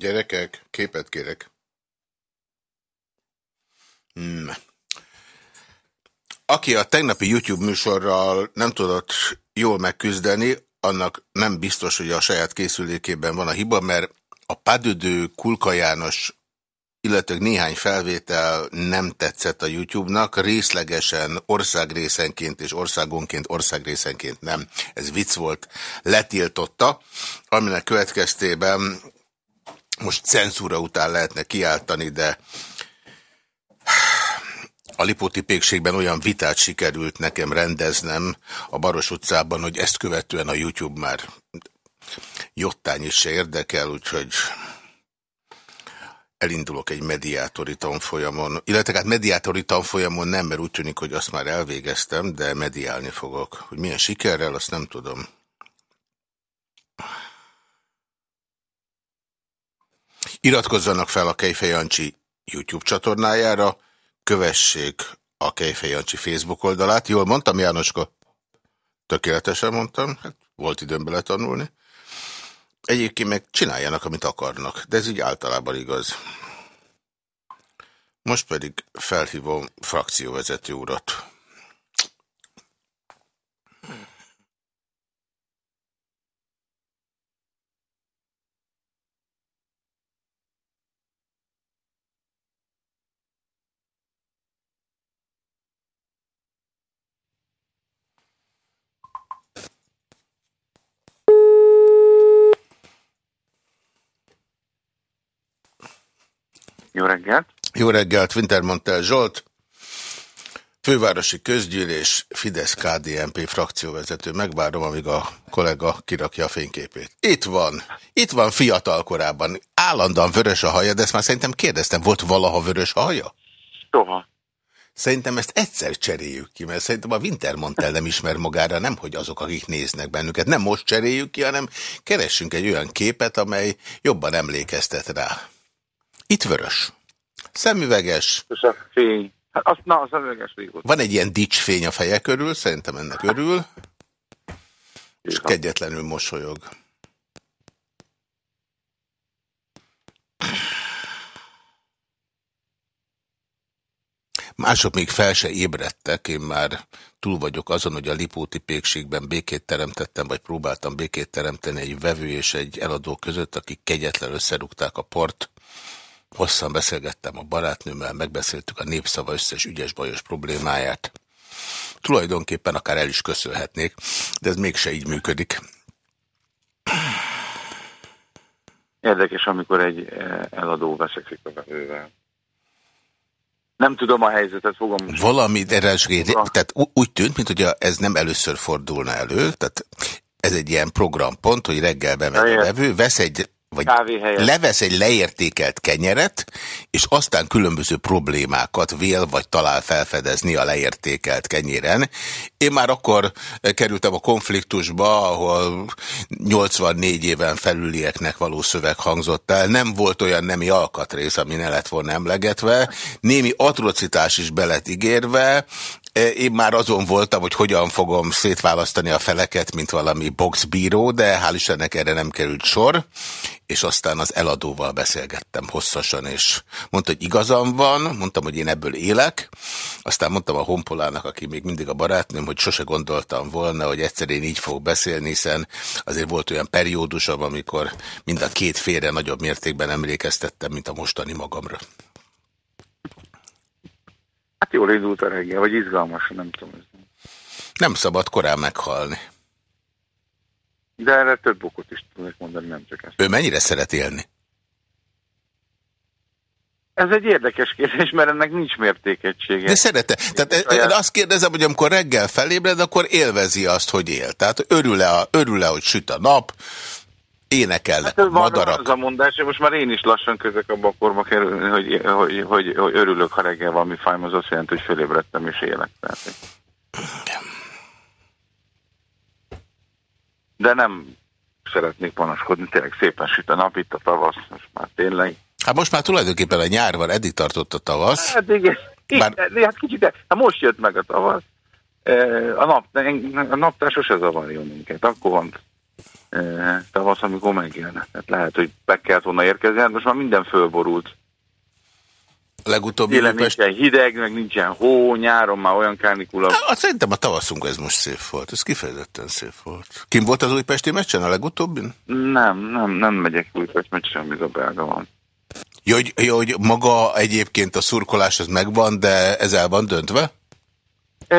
Gyerekek, képet kérek. Hmm. Aki a tegnapi YouTube műsorral nem tudott jól megküzdeni, annak nem biztos, hogy a saját készülékében van a hiba, mert a Padödő Kulka János illetve néhány felvétel nem tetszett a YouTube-nak, részlegesen országrészenként és országonként országrészenként nem. Ez vicc volt, letiltotta, aminek következtében most cenzúra után lehetne kiáltani, de a Lipóti pékségben olyan vitát sikerült nekem rendeznem a Baros utcában, hogy ezt követően a YouTube már jottány is se érdekel, úgyhogy elindulok egy mediátori tanfolyamon, illetve hát mediátori tanfolyamon nem, mert úgy tűnik, hogy azt már elvégeztem, de mediálni fogok. Hogy milyen sikerrel, azt nem tudom. Iratkozzanak fel a Kejfej Jancsi YouTube csatornájára, kövessék a Kejfej Jancsi Facebook oldalát. Jól mondtam, Jánoska? Tökéletesen mondtam, hát volt időm bele tanulni. Egyébként meg csináljanak, amit akarnak, de ez így általában igaz. Most pedig felhívom frakcióvezető urat. Jó reggelt! Jó reggelt, Wintermantel Zsolt, fővárosi közgyűlés, Fidesz-KDNP frakcióvezető. Megvárom, amíg a kollega kirakja a fényképét. Itt van, itt van fiatal korában. Állandóan vörös a haja, de ezt már szerintem kérdeztem, volt valaha vörös a haja? Soha. Szerintem ezt egyszer cseréljük ki, mert szerintem a Wintermantel nem ismer magára, nem hogy azok, akik néznek bennünket. Nem most cseréljük ki, hanem keressünk egy olyan képet, amely jobban emlékeztet rá. Itt vörös. Szemüveges. És a fény. Hát az, na, a szemüveges régóta. Van egy ilyen dicsfény a feje körül, szerintem ennek örül. És kegyetlenül mosolyog. Mások még fel se ébredtek, én már túl vagyok azon, hogy a Lipóti pékségben békét teremtettem, vagy próbáltam békét teremteni egy vevő és egy eladó között, akik kegyetlen összerúgták a port. Hosszan beszélgettem a barátnőmmel, megbeszéltük a népszava összes ügyes-bajos problémáját. Tulajdonképpen akár el is köszönhetnék, de ez mégse így működik. Érdekes, amikor egy eh, eladó veszekszik a vevővel. Nem tudom a helyzetet, fogom... Valami, erre tehát úgy tűnt, mint hogy ez nem először fordulna elő, tehát ez egy ilyen programpont, hogy reggel bemegy a vevő, vesz egy vagy levesz egy leértékelt kenyeret, és aztán különböző problémákat vél, vagy talál felfedezni a leértékelt kenyéren. Én már akkor kerültem a konfliktusba, ahol 84 éven felülieknek való szöveg hangzott el. Nem volt olyan nemi alkatrész, ami ne lett volna emlegetve. Némi atrocitás is belet ígérve, én már azon voltam, hogy hogyan fogom szétválasztani a feleket, mint valami boxbíró, de hál' Istennek erre nem került sor, és aztán az eladóval beszélgettem hosszasan, és mondta, hogy igazam van, mondtam, hogy én ebből élek, aztán mondtam a honpolának, aki még mindig a barátnőm, hogy sose gondoltam volna, hogy egyszer én így fog beszélni, hiszen azért volt olyan periódusom, amikor mind a két félre nagyobb mértékben emlékeztettem, mint a mostani magamra. Hát jól indult a reggel, vagy izgalmas, nem tudom. Nem szabad korán meghalni. De erre több okot is tudok mondani, nem csak ezt. Ő mennyire szeret élni? Ez egy érdekes kérdés, mert ennek nincs mértékegysége. De szerette. Tehát én azt kérdezem, hogy amikor reggel felébred, akkor élvezi azt, hogy él. Tehát örül-e, örül -e hogy süt a nap, énekelnek hát madarak. Az a mondás, hogy most már én is lassan közök abba a korba kerülni, hogy, hogy, hogy, hogy örülök, ha reggel valami fájm, az azt jelenti, hogy fölébredtem és élek. Tehát. De nem szeretnék panaskodni, tényleg szépen süt a nap, itt a tavasz, most már tényleg. Hát most már tulajdonképpen a nyár van, eddig tartott a tavasz. Hát igen, Bár... igen hát kicsit, de hát most jött meg a tavasz. A, nap, a naptár sose zavarjon minket, akkor van tavasz, amikor megjön. Hát lehet, hogy be kellett volna érkezni, hát most már minden fölborult. Legutóbbi Télen Újpest... nincsen hideg, meg nincsen hó, nyáron már olyan kánikula. Hát, szerintem a tavaszunk ez most szép volt, ez kifejezetten szép volt. Kim volt az újpesti meccsen a legutóbbin? Nem, nem, nem megyek újpest meccsen, amíg a belga van. Jó, hogy, jó, hogy maga egyébként a szurkolás az megvan, de ez el van döntve? É,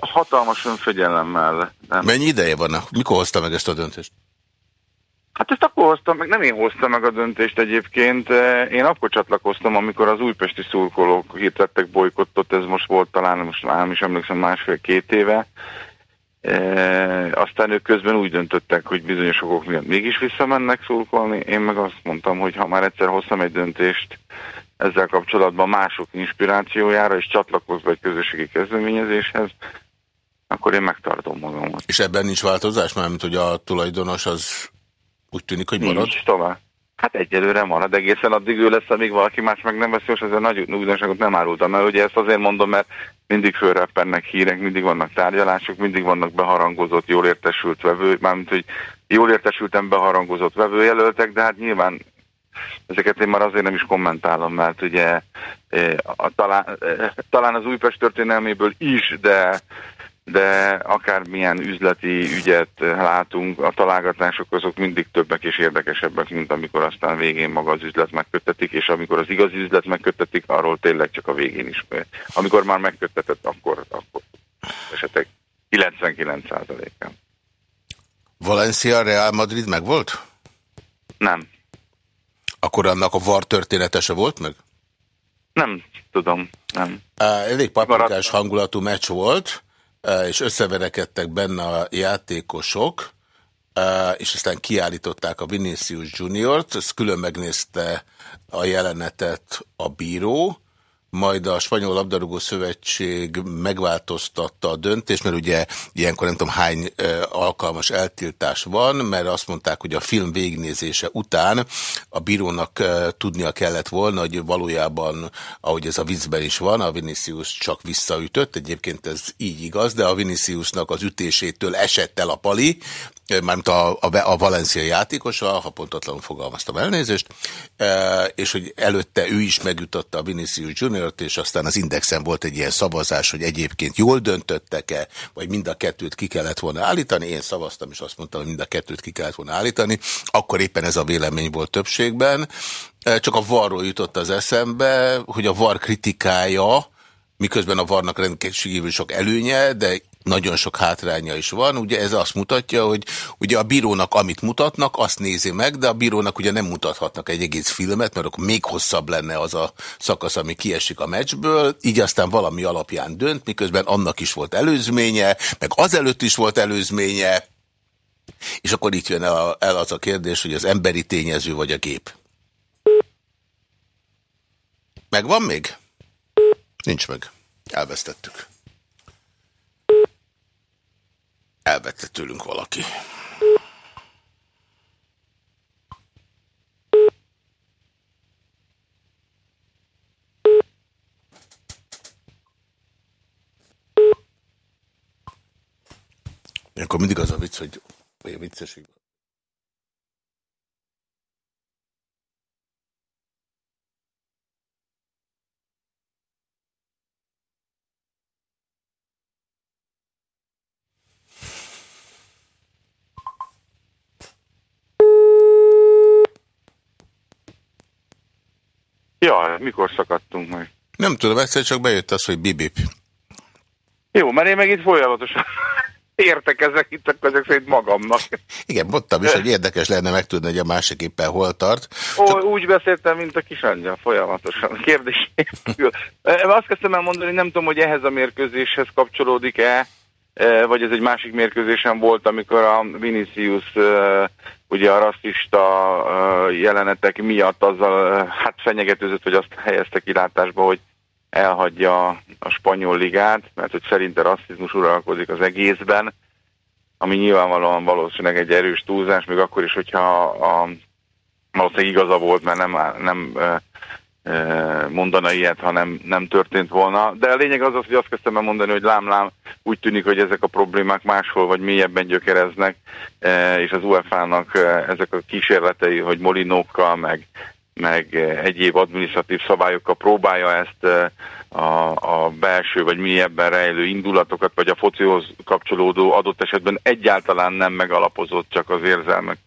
hatalmas önfegyelemmel. Nem. Mennyi ideje van? Mikor hozta meg ezt a döntést? Hát ezt akkor hoztam meg, nem én hoztam meg a döntést egyébként. Én akkor csatlakoztam, amikor az újpesti szurkolók hirtettek bolykottot, ez most volt talán, most nem is emlékszem, másfél-két éve. E, aztán ők közben úgy döntöttek, hogy bizonyos okok miatt mégis visszamennek szurkolni. Én meg azt mondtam, hogy ha már egyszer hoztam egy döntést ezzel kapcsolatban mások inspirációjára, és csatlakozva egy közösségi kezdeményezéshez, akkor én megtartom magamat. És ebben nincs változás, mármint hogy a tulajdonos az úgy tűnik, hogy marad? Nincs tovább. Hát egyelőre marad, egészen addig ő lesz, amíg valaki más meg nem veszi, és ezzel nagy újdonságot nem árultam el. Ugye ezt azért mondom, mert mindig fölreppennek hírek, mindig vannak tárgyalások, mindig vannak beharangozott, jól értesült vevő, mármint, hogy jól értesültem beharangozott vevőjelöltek, de hát nyilván ezeket én már azért nem is kommentálom, mert ugye eh, a, talán, eh, talán az Újpest történelméből is, de de akármilyen üzleti ügyet látunk, a találgatások azok mindig többek és érdekesebbek, mint amikor aztán végén maga az üzlet megköttetik, és amikor az igazi üzlet megköttetik, arról tényleg csak a végén is. Amikor már megköttetett, akkor, akkor esetek 99%-án. Valencia Real Madrid meg volt? Nem. Akkor annak a var történetese volt meg? Nem tudom, nem. Elég paprikás hangulatú meccs volt és összeverekedtek benne a játékosok, és aztán kiállították a Vinicius Junior-t, ezt külön megnézte a jelenetet a bíró, majd a Spanyol Labdarúgó Szövetség megváltoztatta a döntést, mert ugye ilyenkor nem tudom hány alkalmas eltiltás van, mert azt mondták, hogy a film végnézése után a bírónak tudnia kellett volna, hogy valójában, ahogy ez a viccben is van, a Vinicius csak visszaütött, egyébként ez így igaz, de a Viniciusnak az ütésétől esett el a pali, mármint a, a, a Valencia játékosa, ha pontatlanul fogalmaztam elnézést, és hogy előtte ő is megütötte a Vinicius Junior-t, és aztán az Indexen volt egy ilyen szavazás, hogy egyébként jól döntöttek-e, vagy mind a kettőt ki kellett volna állítani. Én szavaztam, és azt mondtam, hogy mind a kettőt ki kellett volna állítani. Akkor éppen ez a vélemény volt többségben. Csak a varról jutott az eszembe, hogy a var kritikája, miközben a varnak rendkívül sok előnye, de nagyon sok hátránya is van. Ugye ez azt mutatja, hogy ugye a bírónak amit mutatnak, azt nézi meg, de a bírónak ugye nem mutathatnak egy egész filmet, mert akkor még hosszabb lenne az a szakasz, ami kiesik a meccsből, így aztán valami alapján dönt, miközben annak is volt előzménye, meg azelőtt is volt előzménye, és akkor itt jön el, az a kérdés, hogy az emberi tényező vagy a gép. Megvan még? Nincs meg. Elvesztettük. Elvette tőlünk valaki. Akkor mindig az a vicc, hogy vagy a Ja, mikor szakadtunk meg? Nem tudom, egyszer csak bejött az, hogy bibip. Jó, mert én meg itt folyamatosan értekezek itt akkor ezek szerint magamnak. Igen, mondtam is, hogy érdekes lenne megtudni, hogy a másik éppen hol tart. Ó, csak... Úgy beszéltem, mint a kis angyal, folyamatosan. Kérdés Azt kezdtem el mondani, nem tudom, hogy ehhez a mérkőzéshez kapcsolódik-e, vagy ez egy másik mérkőzésen volt, amikor a Vinicius e, ugye a rasszista jelenetek miatt azzal hát fenyegetőzött, hogy azt helyezte kilátásba, hogy elhagyja a spanyol ligát, mert hogy szerinte rasszizmus uralkodik az egészben, ami nyilvánvalóan valószínűleg egy erős túlzás, még akkor is, hogyha a, valószínűleg igaza volt, mert nem, nem mondana ilyet, ha nem, nem történt volna. De a lényeg az az, hogy azt kezdtem el mondani, hogy lám-lám úgy tűnik, hogy ezek a problémák máshol vagy mélyebben gyökereznek, és az UEFA-nak ezek a kísérletei, hogy molinókkal, meg, meg egyéb adminisztratív szabályokkal próbálja ezt a, a belső vagy mélyebben rejlő indulatokat, vagy a focihoz kapcsolódó adott esetben egyáltalán nem megalapozott, csak az érzelmek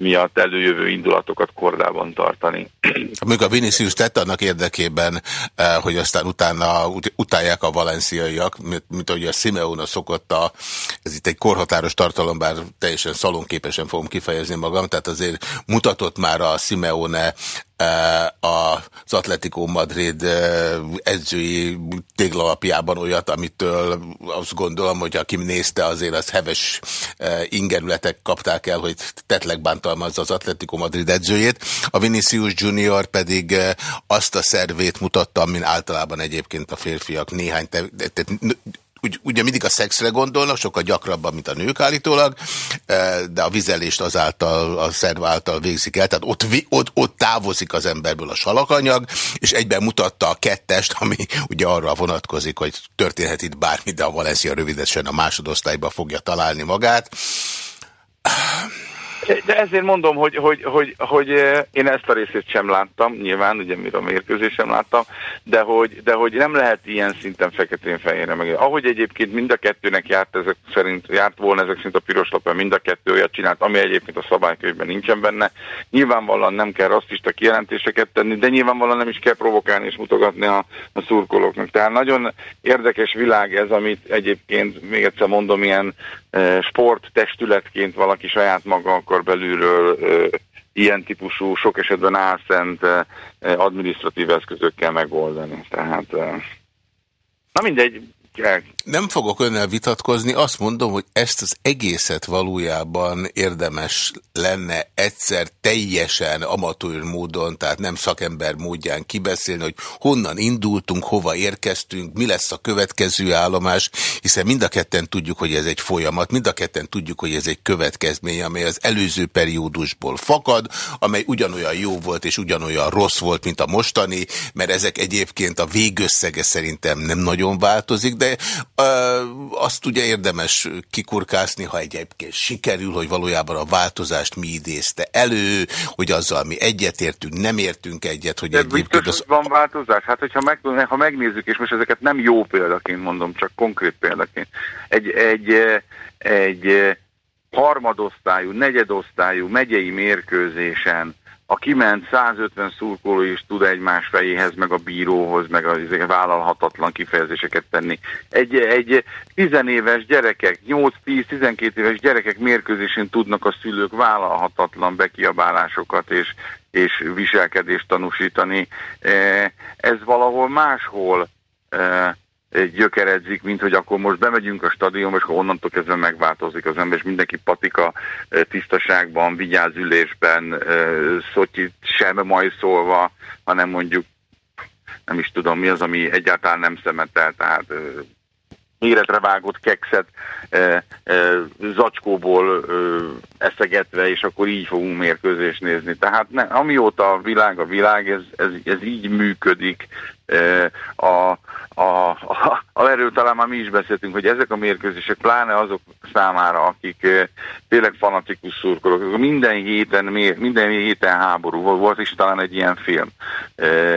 miatt előjövő indulatokat kordában tartani. Amikor a Vinicius tett annak érdekében, eh, hogy aztán utána utálják a valenciaiak, mint, mint ahogy a Simeona szokott a, ez itt egy korhatáros tartalom, bár teljesen szalonképesen fogom kifejezni magam, tehát azért mutatott már a Simeone az Atletico Madrid eh, edzői téglalapjában olyat, amitől azt gondolom, hogy aki nézte, azért az heves eh, ingerületek kapták el, hogy tetleg bántalmazza az Atletico Madrid edzőjét. A Vinicius Junior pedig azt a szervét mutatta, amin általában egyébként a férfiak néhány te, úgy, ugye mindig a szexre gondolnak, sokkal gyakrabban, mint a nők állítólag, e, de a vizelést azáltal, a szerv által végzik el, tehát ott, ott, ott távozik az emberből a salakanyag, és egyben mutatta a kettest, ami ugye arra vonatkozik, hogy történhet itt bármi, de a Valencia rövidesen a másodosztályba fogja találni magát. De ezért mondom, hogy, hogy, hogy, hogy eh, én ezt a részét sem láttam, nyilván, ugye mire a mérkőzés sem láttam, de hogy, de hogy nem lehet ilyen szinten feketén-fehérre meg. Ahogy egyébként mind a kettőnek járt ezek szerint, járt volna ezek szerint a piros lapja, mind a kettő olyat csinált, ami egyébként a szabálykönyvben nincsen benne. Nyilvánvalóan nem kell rasszista kijelentéseket tenni, de nyilvánvalóan nem is kell provokálni és mutogatni a, a szurkolóknak. Tehát nagyon érdekes világ ez, amit egyébként, még egyszer mondom, ilyen sporttestületként valaki saját maga akar belülről ilyen típusú, sok esetben álszent administratív eszközökkel megoldani. Tehát, na mindegy, nem fogok önnel vitatkozni, azt mondom, hogy ezt az egészet valójában érdemes lenne egyszer teljesen amatőr módon, tehát nem szakember módján kibeszélni, hogy honnan indultunk, hova érkeztünk, mi lesz a következő állomás, hiszen mind a ketten tudjuk, hogy ez egy folyamat, mind a ketten tudjuk, hogy ez egy következmény, amely az előző periódusból fakad, amely ugyanolyan jó volt és ugyanolyan rossz volt, mint a mostani, mert ezek egyébként a végösszege szerintem nem nagyon változik, de azt ugye érdemes kikurkászni, ha egyébként sikerül, hogy valójában a változást mi idézte elő, hogy azzal mi egyetértünk, nem értünk egyet, hogy De egyébként... Az... van változás? Hát, hogyha meg, ha megnézzük, és most ezeket nem jó példaként mondom, csak konkrét példaként, egy, egy, egy harmadosztályú, negyedosztályú megyei mérkőzésen a kiment 150 szurkoló is tud egymás fejéhez, meg a bíróhoz, meg a vállalhatatlan kifejezéseket tenni. Egy, egy tizenéves gyerekek, 8-10-12 éves gyerekek mérkőzésén tudnak a szülők vállalhatatlan bekiabálásokat és, és viselkedést tanúsítani. E, ez valahol máshol e, gyökeredzik, mint hogy akkor most bemegyünk a stadionba, és akkor onnantól kezdve megváltozik az ember, és mindenki patika tisztaságban, vigyázülésben, szotyit sem majd szólva, hanem mondjuk nem is tudom mi az, ami egyáltalán nem szemetel, tehát méretre vágott kekszet e, e, zacskóból e, eszegetve, és akkor így fogunk mérkőzést nézni. Tehát ne, amióta a világ a világ, ez, ez, ez így működik. A, a, a, a, erről talán már mi is beszéltünk, hogy ezek a mérkőzések, pláne azok számára, akik tényleg fanatikus szurkolók, minden héten, minden héten háború volt, is talán egy ilyen film,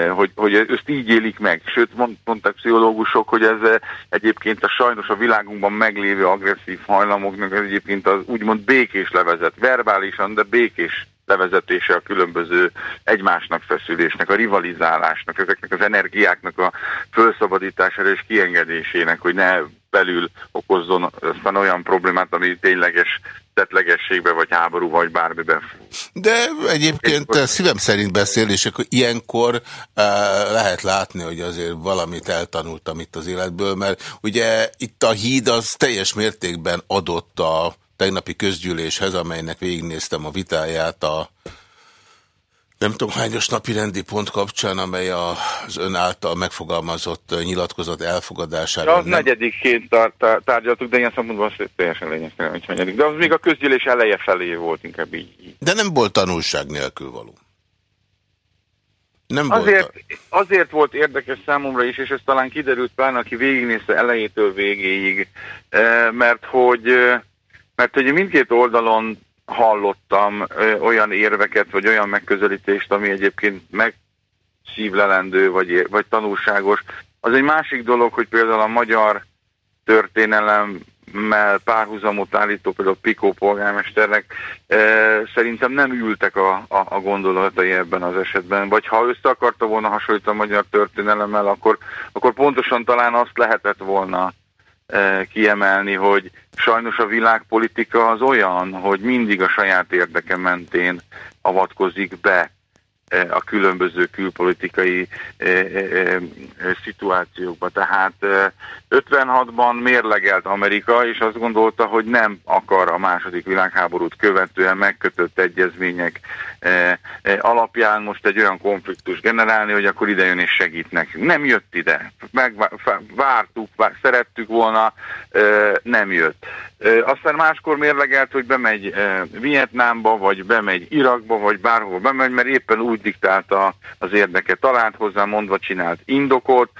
hogy, hogy ezt így élik meg. Sőt, mondták pszichológusok, hogy ez egyébként a sajnos a világunkban meglévő agresszív hajlamoknak ez egyébként az úgymond békés levezet, verbálisan, de békés levezetése a különböző egymásnak feszülésnek, a rivalizálásnak, ezeknek az energiáknak a felszabadítására és kiengedésének, hogy ne belül okozzon aztán olyan problémát, ami tényleges tetlegességbe, vagy háború, vagy bármiben. De egyébként Én... szívem szerint beszél, és akkor ilyenkor uh, lehet látni, hogy azért valamit eltanultam itt az életből, mert ugye itt a híd az teljes mértékben adott a tegnapi közgyűléshez, amelynek végignéztem a vitáját a nem tudom hányos napi rendi pont kapcsán, amely az ön által megfogalmazott nyilatkozat elfogadására. Ja, az nem... negyedikként tár tárgyaltuk, de ilyen szempontból az teljesen lényegtelen, hogy negyedik. De az még a közgyűlés eleje felé volt inkább így. De nem volt tanulság nélkül való. Nem azért, volt. azért volt érdekes számomra is, és ez talán kiderült pár, aki végignézte elejétől végéig, mert hogy, mert hogy mindkét oldalon hallottam olyan érveket, vagy olyan megközelítést, ami egyébként megszívlelendő, vagy, vagy tanulságos. Az egy másik dolog, hogy például a magyar történelemmel párhuzamot állító például Pikó polgármesternek e, szerintem nem ültek a, a, a gondolatai ebben az esetben, vagy ha össze akarta volna hasonlítani a magyar történelemmel, akkor, akkor pontosan talán azt lehetett volna kiemelni, hogy sajnos a világpolitika az olyan, hogy mindig a saját érdeke mentén avatkozik be a különböző külpolitikai szituációkba. Tehát 56-ban mérlegelt Amerika, és azt gondolta, hogy nem akar a második világháborút követően megkötött egyezmények alapján most egy olyan konfliktus generálni, hogy akkor ide jön és segít nekünk. Nem jött ide. Megvártuk, szerettük volna, nem jött. Aztán máskor mérlegelt, hogy bemegy Vietnámba, vagy bemegy Irakba, vagy bárhol bemegy, mert éppen úgy diktálta az érdeke. Talált hozzá, mondva csinált indokot,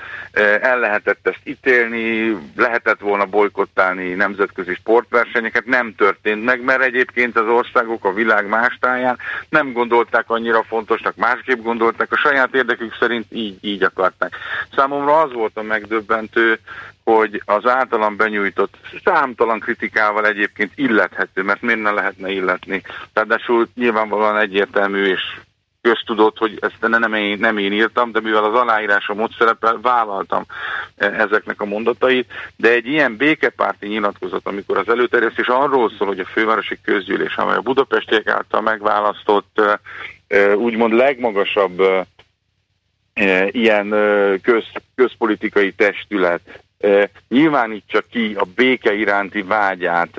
el lehetett ezt ítélni, lehetett volna bolykottálni nemzetközi sportversenyeket, nem történt meg, mert egyébként az országok a világ más táján nem gondolták annyira fontosnak, másképp gondolták, a saját érdekük szerint így, így akarták. Számomra az volt a megdöbbentő, hogy az általam benyújtott számtalan kritikával egyébként illethető, mert miért ne lehetne illetni. Ráadásul nyilvánvalóan egyértelmű és köztudott, hogy ezt nem én, nem én írtam, de mivel az aláírásom ott szerepel, vállaltam e, ezeknek a mondatait, de egy ilyen békepárti nyilatkozat, amikor az előterjesztés arról szól, hogy a fővárosi közgyűlés, amely a budapestiek által megválasztott e, e, úgymond legmagasabb ilyen köz, közpolitikai testület nyilvánítsa ki a béke iránti vágyát,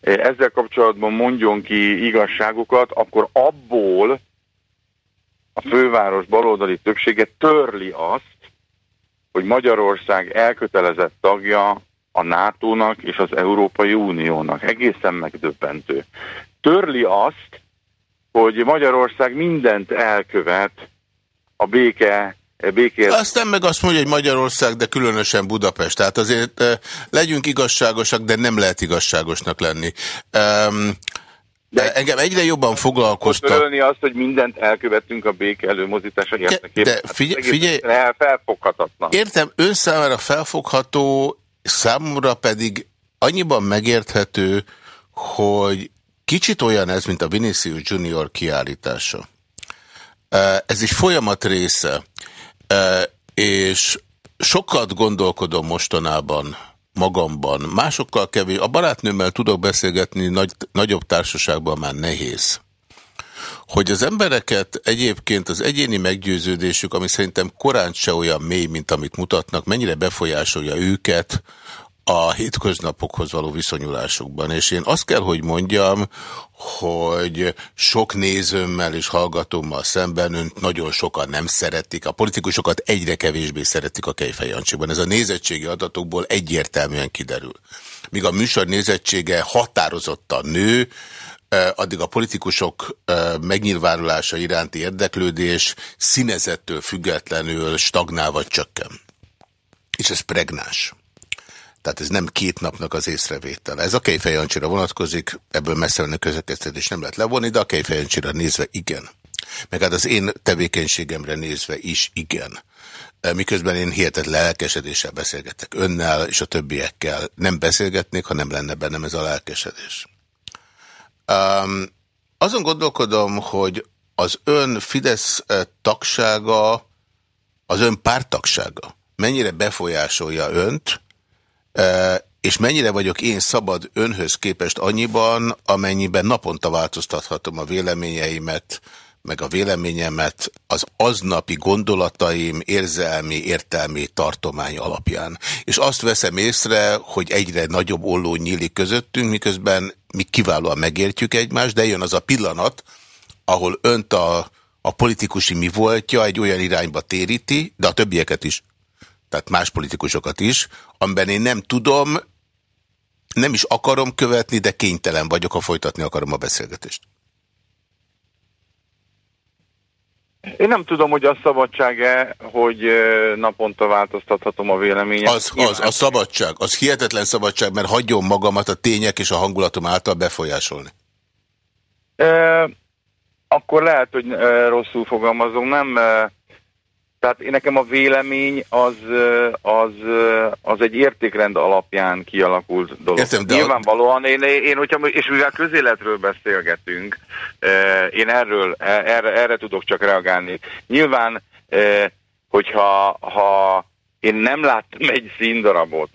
ezzel kapcsolatban mondjon ki igazságokat, akkor abból a főváros baloldali többsége törli azt, hogy Magyarország elkötelezett tagja a NATO-nak és az Európai Uniónak. Egészen megdöbbentő. Törli azt, hogy Magyarország mindent elkövet a béke békért. Aztán meg azt mondja, hogy Magyarország, de különösen Budapest. Tehát azért legyünk igazságosak, de nem lehet igazságosnak lenni. Um, de engem egyre jobban foglalkoztat. Törölni azt, hogy mindent elkövettünk a béke előmozítása érdekében. De hát figyelj, figyelj felfoghatatlan. Értem, ön számára felfogható, számomra pedig annyiban megérthető, hogy kicsit olyan ez, mint a Vinicius Junior kiállítása. Ez egy folyamat része, és sokat gondolkodom mostanában magamban. Másokkal kevés. A barátnőmmel tudok beszélgetni, nagy, nagyobb társaságban már nehéz. Hogy az embereket egyébként az egyéni meggyőződésük, ami szerintem korán se olyan mély, mint amit mutatnak, mennyire befolyásolja őket, a hétköznapokhoz való viszonyulásukban. És én azt kell, hogy mondjam, hogy sok nézőmmel és hallgatómmal szemben önt nagyon sokan nem szeretik. A politikusokat egyre kevésbé szeretik a Kejfejancsiban. Ez a nézettségi adatokból egyértelműen kiderül. Míg a műsor nézettsége határozottan nő, addig a politikusok megnyilvánulása iránti érdeklődés színezettől függetlenül stagnál vagy csökken. És ez pregnás. Tehát ez nem két napnak az észrevétele. Ez a Kejfejancsira vonatkozik, ebből messze a közökeztetés nem lehet levonni, de a Kejfejancsira nézve igen. Meg hát az én tevékenységemre nézve is igen. E, miközben én hihetetlen lelkesedéssel beszélgetek önnel és a többiekkel. Nem beszélgetnék, ha nem lenne bennem ez a lelkesedés. Um, azon gondolkodom, hogy az ön Fidesz e, tagsága, az ön pártagsága mennyire befolyásolja önt, és mennyire vagyok én szabad önhöz képest annyiban, amennyiben naponta változtathatom a véleményeimet, meg a véleményemet az aznapi gondolataim, érzelmi, értelmi tartomány alapján. És azt veszem észre, hogy egyre nagyobb olló nyílik közöttünk, miközben mi kiválóan megértjük egymást, de jön az a pillanat, ahol önt a, a politikusi mi voltja egy olyan irányba téríti, de a többieket is tehát más politikusokat is, amiben én nem tudom, nem is akarom követni, de kénytelen vagyok, ha folytatni akarom a beszélgetést. Én nem tudom, hogy a szabadság-e, hogy naponta változtathatom a véleményet. Az, az, a szabadság, az hihetetlen szabadság, mert hagyjon magamat a tények és a hangulatom által befolyásolni. E, akkor lehet, hogy e, rosszul fogalmazom, nem... E, tehát én nekem a vélemény az, az, az egy értékrend alapján kialakult dolog. Értem, de Nyilvánvalóan én, én, hogyha, és mivel közéletről beszélgetünk, én erről, erre, erre tudok csak reagálni. Nyilván, hogyha ha én nem láttam egy színdarabot,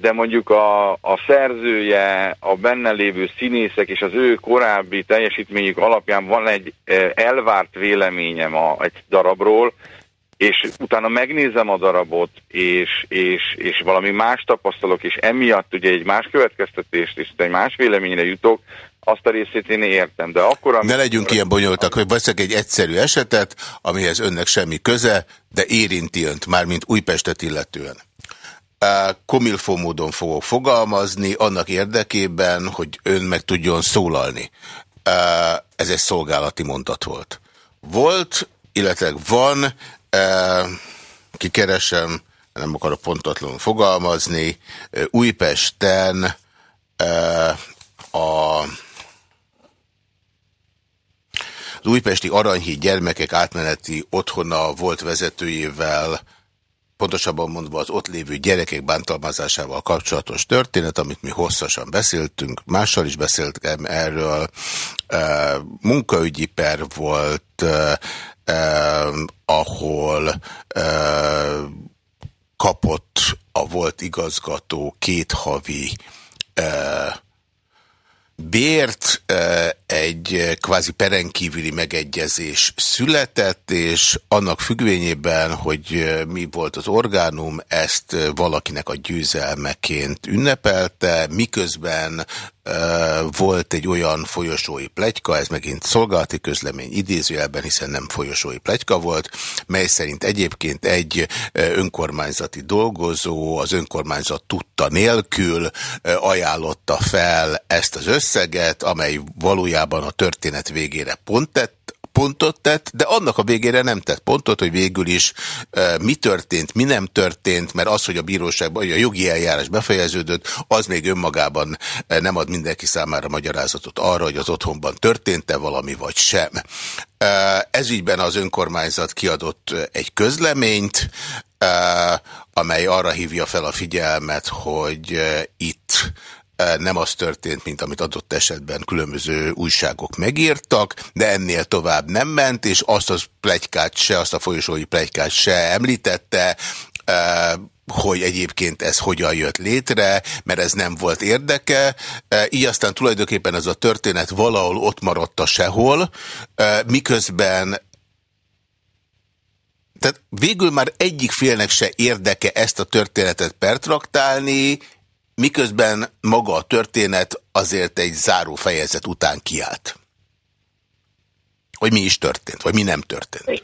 de mondjuk a, a szerzője, a benne lévő színészek és az ő korábbi teljesítményük alapján van egy elvárt véleményem a, egy darabról, és utána megnézem a darabot, és, és, és valami más tapasztalok, és emiatt ugye egy más következtetést, és egy más véleményre jutok, azt a részét én értem, de akkor... Ne legyünk ilyen bonyolultak, hogy veszek egy egyszerű esetet, amihez önnek semmi köze, de érinti önt, már mint Újpestet illetően. Komilfó módon fogok fogalmazni, annak érdekében, hogy ön meg tudjon szólalni. Ez egy szolgálati mondat volt. Volt, illetve van kikeresem, nem akarok pontatlanul fogalmazni, Újpesten a az újpesti Aranyhíd gyermekek átmeneti otthona volt vezetőjével, pontosabban mondva az ott lévő gyerekek bántalmazásával kapcsolatos történet, amit mi hosszasan beszéltünk, mással is beszéltem erről, munkaügyi per volt, eh, ahol eh, kapott a volt igazgató két havi eh, bért egy kvázi perenkívüli megegyezés született, és annak függvényében, hogy mi volt az orgánum, ezt valakinek a győzelmeként ünnepelte, miközben volt egy olyan folyosói plegyka, ez megint szolgálati közlemény idézőjelben, hiszen nem folyosói plegyka volt, mely szerint egyébként egy önkormányzati dolgozó az önkormányzat tudta nélkül ajánlotta fel ezt az összeget, amely valójában a történet végére pont tett, pontot tett, de annak a végére nem tett pontot, hogy végül is e, mi történt, mi nem történt, mert az, hogy a bíróságban, a jogi eljárás befejeződött, az még önmagában e, nem ad mindenki számára magyarázatot arra, hogy az otthonban történt-e valami vagy sem. E, ezügyben az önkormányzat kiadott egy közleményt, amely arra hívja fel a figyelmet, hogy itt nem az történt, mint amit adott esetben különböző újságok megírtak, de ennél tovább nem ment, és azt a plegykát se, azt a folyosói plegykát se említette, hogy egyébként ez hogyan jött létre, mert ez nem volt érdeke. Így aztán tulajdonképpen ez a történet valahol ott maradt a sehol, miközben tehát végül már egyik félnek se érdeke ezt a történetet pertraktálni, miközben maga a történet azért egy záró fejezet után kiállt. Hogy mi is történt, vagy mi nem történt.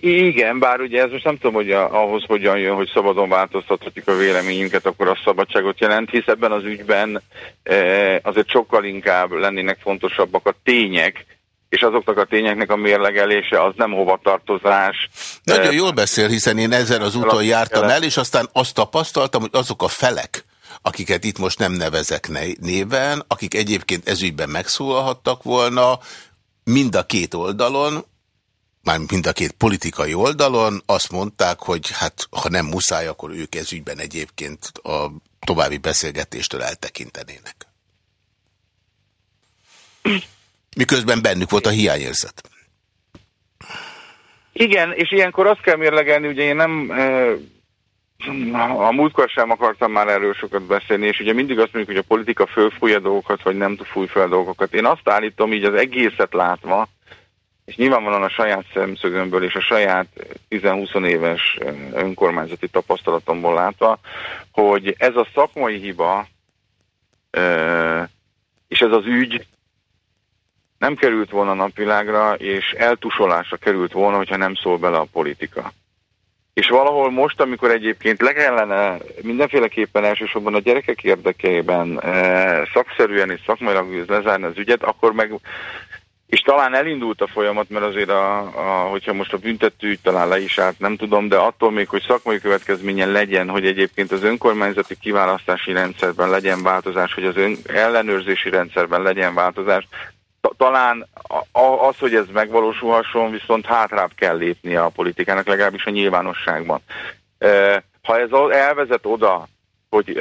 Igen, bár ugye ez most nem tudom, hogy ahhoz hogyan jön, hogy szabadon változtathatjuk a véleményünket, akkor a szabadságot jelent, hisz ebben az ügyben e, azért sokkal inkább lennének fontosabbak a tények, és azoknak a tényeknek a mérlegelése az nem hovatartozás. Nagyon e, jól beszél, hiszen én ezen az úton jártam el, és aztán azt tapasztaltam, hogy azok a felek, akiket itt most nem nevezek néven, akik egyébként ezügyben megszólalhattak volna, mind a két oldalon, már mind a két politikai oldalon azt mondták, hogy hát ha nem muszáj, akkor ők ezügyben egyébként a további beszélgetéstől eltekintenének. Miközben bennük volt a hiányérzet. Igen, és ilyenkor azt kell mérlegelni, ugye én nem eh, a múltkor sem akartam már erről sokat beszélni, és ugye mindig azt mondjuk, hogy a politika fölfújja dolgokat, vagy nem fúj fel dolgokat. Én azt állítom így az egészet látva, és nyilvánvalóan a saját szemszögömből és a saját 10-20 éves önkormányzati tapasztalatomból látva, hogy ez a szakmai hiba és ez az ügy nem került volna napvilágra, és eltusolásra került volna, hogyha nem szól bele a politika. És valahol most, amikor egyébként le kellene mindenféleképpen elsősorban a gyerekek érdekében e, szakszerűen és szakmailag lezárni az ügyet, akkor meg és talán elindult a folyamat, mert azért, a, a, hogyha most a büntető talán le is állt, nem tudom, de attól még, hogy szakmai következményen legyen, hogy egyébként az önkormányzati kiválasztási rendszerben legyen változás, hogy az ön, ellenőrzési rendszerben legyen változás, talán az, hogy ez megvalósulhasson, viszont hátrább kell lépnie a politikának, legalábbis a nyilvánosságban. Ha ez elvezet oda, hogy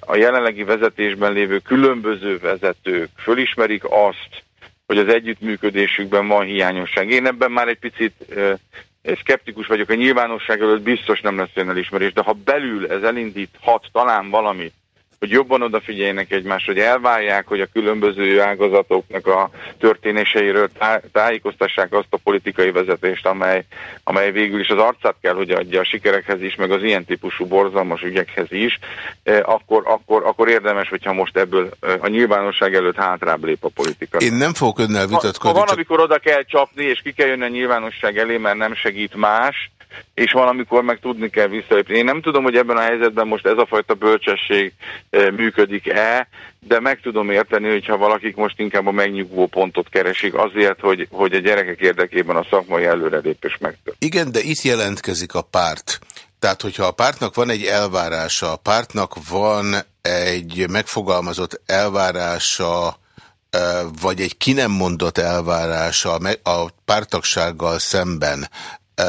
a jelenlegi vezetésben lévő különböző vezetők fölismerik azt, hogy az együttműködésükben van hiányosság. Én ebben már egy picit szkeptikus vagyok, a nyilvánosság előtt biztos nem lesz olyan elismerés, de ha belül ez elindíthat talán valamit, hogy jobban odafigyeljenek egymásra, hogy elválják, hogy a különböző ágazatoknak a történéseiről tájékoztassák azt a politikai vezetést, amely, amely végül is az arcát kell, hogy adja a sikerekhez is, meg az ilyen típusú borzalmas ügyekhez is, eh, akkor, akkor, akkor érdemes, hogyha most ebből eh, a nyilvánosság előtt hátrább lép a politika. Én nem fogok önnel vitatkozni. Ha, ha van, csak... amikor oda kell csapni, és ki kell jönni a nyilvánosság elé, mert nem segít más, és valamikor meg tudni kell visszalépni. Én nem tudom, hogy ebben a helyzetben most ez a fajta bölcsesség e, működik-e, de meg tudom érteni, hogyha valakik most inkább a megnyugvó pontot keresik azért, hogy, hogy a gyerekek érdekében a szakmai előrelépés megtört. Igen, de itt jelentkezik a párt. Tehát, hogyha a pártnak van egy elvárása, a pártnak van egy megfogalmazott elvárása, e, vagy egy ki nem mondott elvárása a pártagsággal szemben, e,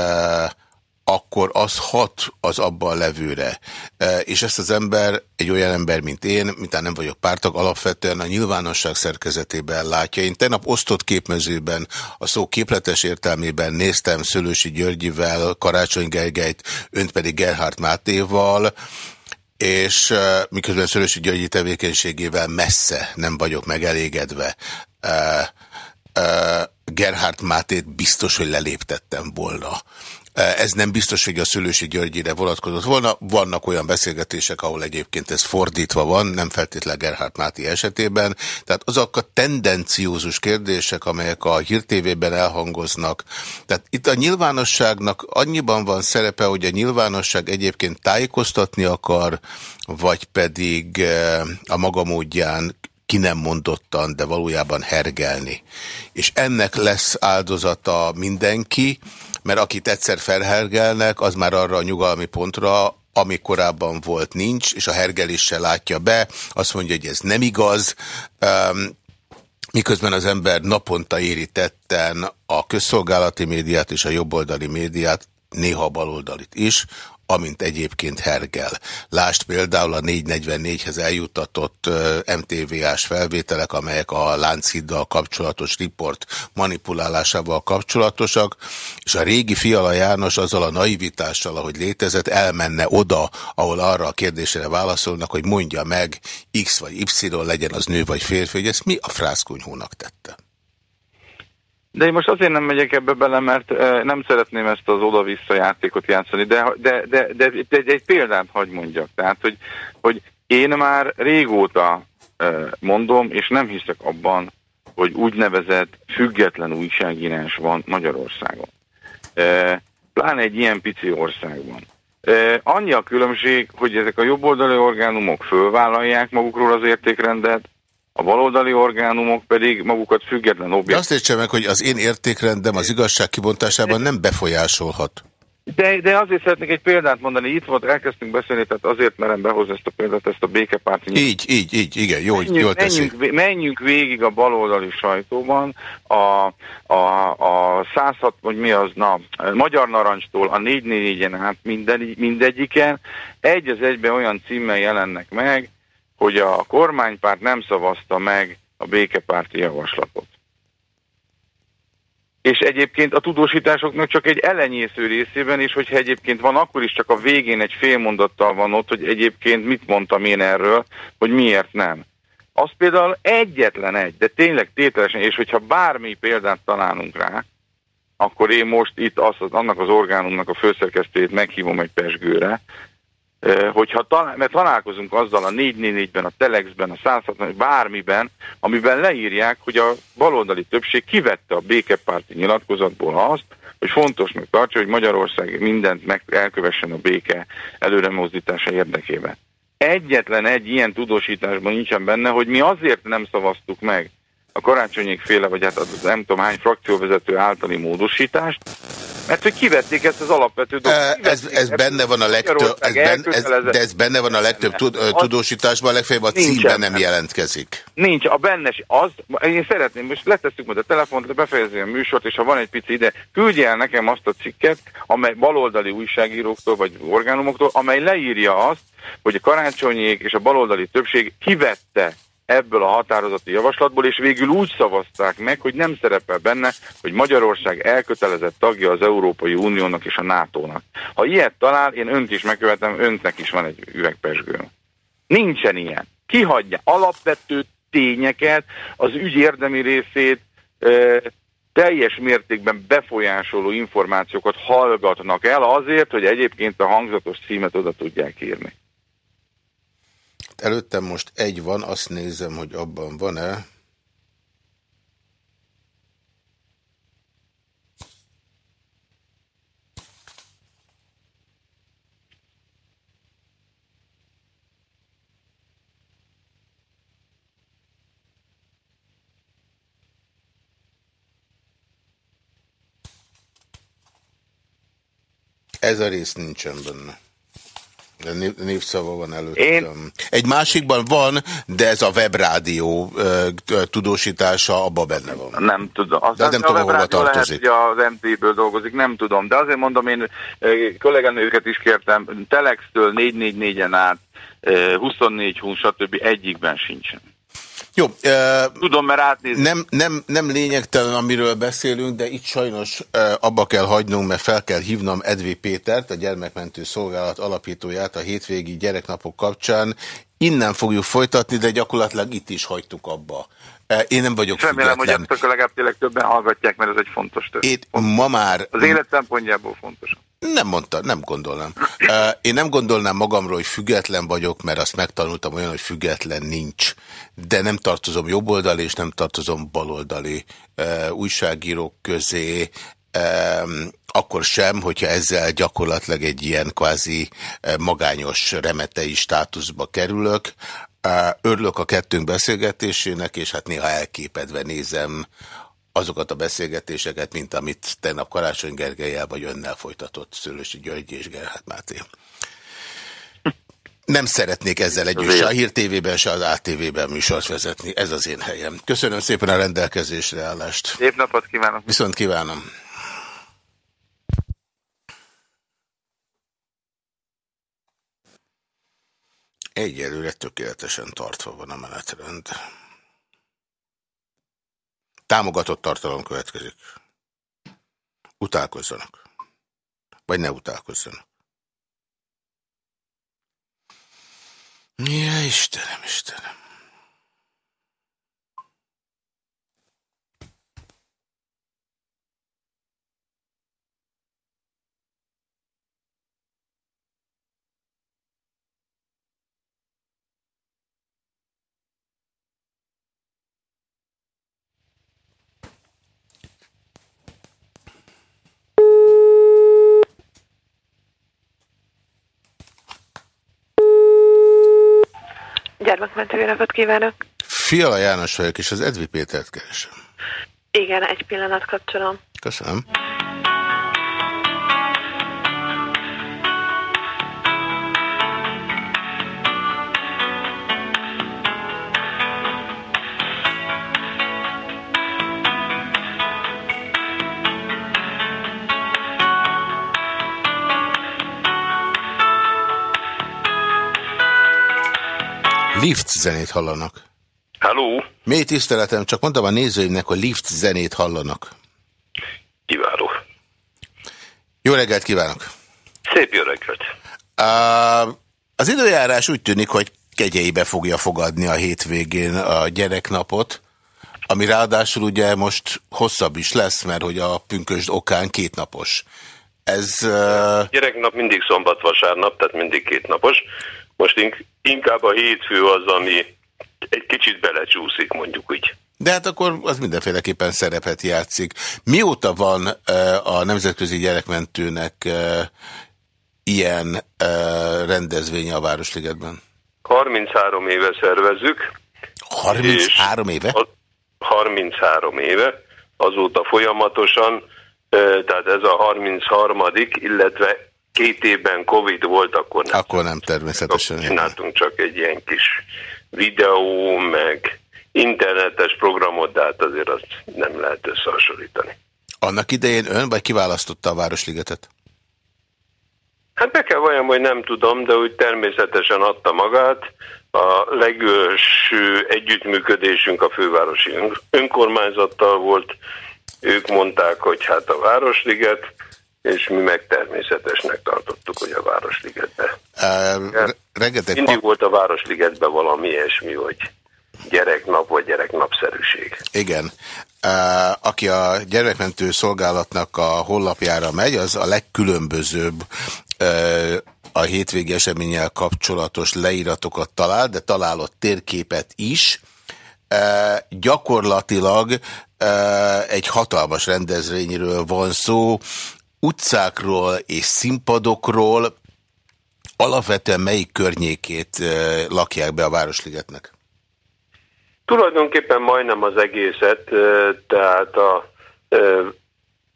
akkor az hat az abban levőre. E, és ezt az ember, egy olyan ember, mint én, mintán nem vagyok pártag, alapvetően a nyilvánosság szerkezetében látja. Én tegnap osztott képmezőben, a szó képletes értelmében néztem Szőlősi Györgyivel, Karácsony Gergelyt, önt pedig Gerhard Mátéval, és e, miközben Szörösi Györgyi tevékenységével messze nem vagyok megelégedve. E, Gerhard Mátét biztos, hogy leléptettem volna. Ez nem biztos, hogy a Szülősi Györgyire vonatkozott volna. Vannak olyan beszélgetések, ahol egyébként ez fordítva van, nem feltétlenül Gerhard Máti esetében. Tehát azok a tendenciózus kérdések, amelyek a hírtévében elhangoznak. Tehát itt a nyilvánosságnak annyiban van szerepe, hogy a nyilvánosság egyébként tájékoztatni akar, vagy pedig eh, a maga módján ki nem mondottan, de valójában hergelni. És ennek lesz áldozata mindenki, mert akit egyszer felhergelnek, az már arra a nyugalmi pontra, ami korábban volt, nincs, és a hergeléssel látja be, azt mondja, hogy ez nem igaz, miközben az ember naponta érítetten a közszolgálati médiát és a jobboldali médiát, néha a baloldalit is, amint egyébként hergel. Lást például a 444-hez eljutatott MTV-ás felvételek, amelyek a Lánchiddal kapcsolatos riport manipulálásával kapcsolatosak, és a régi Fiala János azzal a naivitással, ahogy létezett, elmenne oda, ahol arra a kérdésre válaszolnak, hogy mondja meg X vagy Y, legyen az nő vagy férfi, hogy ezt mi a frászkunyhónak tette. De én most azért nem megyek ebbe bele, mert nem szeretném ezt az oda-vissza játékot játszani, de, de, de, de, de egy, egy példát hagy mondjak. Tehát, hogy, hogy én már régóta mondom, és nem hiszek abban, hogy úgynevezett független újságírás van Magyarországon. Pláne egy ilyen pici országban. Annyi a különbség, hogy ezek a jobboldali orgánumok fölvállalják magukról az értékrendet, a baloldali orgánumok pedig magukat független objektum. De azt értse meg, hogy az én értékrendem az igazság kibontásában nem befolyásolhat. De, de azért szeretnék egy példát mondani. Itt volt, elkezdtünk beszélni, tehát azért merem behozni ezt a példát, ezt a békepárti... Így, így, így, igen, jó, menjünk, jól teszi. Menjünk, menjünk végig a baloldali sajtóban, a, a, a 106, vagy mi az, na, Magyar Narancstól a 444-en át minden, mindegyiken egy az egyben olyan címmel jelennek meg, hogy a kormánypárt nem szavazta meg a békepárti javaslatot. És egyébként a tudósításoknak csak egy elenyésző részében is, hogyha egyébként van, akkor is csak a végén egy fél mondattal van ott, hogy egyébként mit mondtam én erről, hogy miért nem. Az például egyetlen egy, de tényleg tételesen, és hogyha bármi példát találunk rá, akkor én most itt azt, annak az orgánumnak a főszerkesztőjét meghívom egy pesgőre, hogyha talál, mert találkozunk azzal a 444-ben, a Telexben, a 160 bármiben, amiben leírják, hogy a baloldali többség kivette a békepárti nyilatkozatból azt, hogy fontosnak tartja, hogy Magyarország mindent meg elkövessen a béke előremozdítása érdekében. Egyetlen egy ilyen tudósításban nincsen benne, hogy mi azért nem szavaztuk meg a karácsonyék féle, vagy hát az nem tudom hány frakcióvezető általi módosítást, mert hogy kivették ezt az alapvető dolgot. Ez, ez benne van a legtöbb, ez ben, ez, de ez benne van a legtöbb tud, az, tudósításban, legfeljebb a címben nem jelentkezik. Nincs, a benne, az, én szeretném, most letesszük majd a telefont, befejezni a műsort, és ha van egy pici ide, küldje el nekem azt a cikket, amely baloldali újságíróktól, vagy orgánumoktól, amely leírja azt, hogy a karácsonyék és a baloldali többség kivette ebből a határozati javaslatból, és végül úgy szavazták meg, hogy nem szerepel benne, hogy Magyarország elkötelezett tagja az Európai Uniónak és a NATO-nak. Ha ilyet talál, én önt is megkövetem, öntnek is van egy üvegpesgő. Nincsen ilyen. Kihagyja alapvető tényeket, az ügy érdemi részét, teljes mértékben befolyásoló információkat hallgatnak el azért, hogy egyébként a hangzatos címet oda tudják írni. Előttem most egy van, azt nézem, hogy abban van-e. Ez a rész nincsen benne. Névszava van előttem. Én... Egy másikban van, de ez a webrádió tudósítása abban benne van. Nem tudom. Azt de nem tudom, hova tartozik. Lehet, hogy az MT-ből dolgozik, nem tudom. De azért mondom, én kolléganőket is kértem, Telextől 444-en át, 24 20 stb. egyikben sincsen. Jó. Uh, Tudom, mert átnézni. Nem, nem, nem lényegtelen, amiről beszélünk, de itt sajnos uh, abba kell hagynunk, mert fel kell hívnom Edvi Pétert, a Gyermekmentő Szolgálat alapítóját a hétvégi gyereknapok kapcsán. Innen fogjuk folytatni, de gyakorlatilag itt is hagytuk abba. Én nem vagyok Remélem, független. hogy ezt legalább tényleg többen hallgatják, mert ez egy fontos történet. Ma már... Az élet szempontjából fontos. Nem mondta, nem gondolnám. Én nem gondolnám magamról, hogy független vagyok, mert azt megtanultam olyan, hogy független nincs. De nem tartozom jobboldali, és nem tartozom baloldali újságírók közé, akkor sem, hogyha ezzel gyakorlatilag egy ilyen kvázi magányos remetei státuszba kerülök. Örülök a kettőnk beszélgetésének, és hát néha elképedve nézem azokat a beszélgetéseket, mint amit tegnap Karácsony Gergelyel vagy önnel folytatott Szőlősi György és Gerhard Máté. Nem szeretnék ezzel együtt se a Hír TV-ben, se az ATV-ben műsort vezetni. Ez az én helyem. Köszönöm szépen a rendelkezésre állást. Szép napot kívánok. Viszont kívánom. Egyelőre tökéletesen tartva van a menetrend. Támogatott tartalom következik. Utálkozzanak. Vagy ne utálkozzanak. Niye işlerim işlerim? Gyermekmentő napot kívánok! Fiala János vagyok, és az Edvi Pétert keresem. Igen, egy pillanat kapcsolom. Köszönöm. Lift zenét hallanak. Halló? Mély tiszteletem, csak mondtam a nézőimnek, hogy lift zenét hallanak. Kiváló. Jó reggelt kívánok! Szép jó reggelt! Uh, az időjárás úgy tűnik, hogy kegyeibe fogja fogadni a hétvégén a gyereknapot, ami ráadásul ugye most hosszabb is lesz, mert hogy a pünkösd okán kétnapos. Ez... Uh... Gyereknap mindig szombat-vasárnap, tehát mindig kétnapos. Most inkább a hétfő az, ami egy kicsit belecsúszik, mondjuk úgy. De hát akkor az mindenféleképpen szerepet játszik. Mióta van a Nemzetközi Gyerekmentőnek ilyen rendezvénye a Városligetben? 33 éve szervezzük. 33 éve? A, 33 éve, azóta folyamatosan, tehát ez a 33 illetve két évben Covid volt, akkor nem. Akkor nem természetesen. Akkor csináltunk csak egy ilyen kis videó, meg internetes programot, de hát azért azt nem lehet összehasonlítani. Annak idején ön vagy kiválasztotta a Városligetet? Hát be kell vajon, hogy nem tudom, de úgy természetesen adta magát. A legőső együttműködésünk a fővárosi önkormányzattal volt. Ők mondták, hogy hát a Városliget, és mi meg természetesnek tartottuk, hogy a Városligetbe. Uh, rengeteg Mindig volt a Városligetben valami ilyesmi, hogy gyereknap vagy gyereknapszerűség. Igen. Uh, aki a gyermekmentő szolgálatnak a honlapjára megy, az a legkülönbözőbb uh, a hétvégi eseménnyel kapcsolatos leíratokat talál, de találott térképet is. Uh, gyakorlatilag egy hatalmas rendezvényről van szó, utcákról és színpadokról, alapvetően melyik környékét lakják be a Városligetnek? Tulajdonképpen majdnem az egészet, tehát a,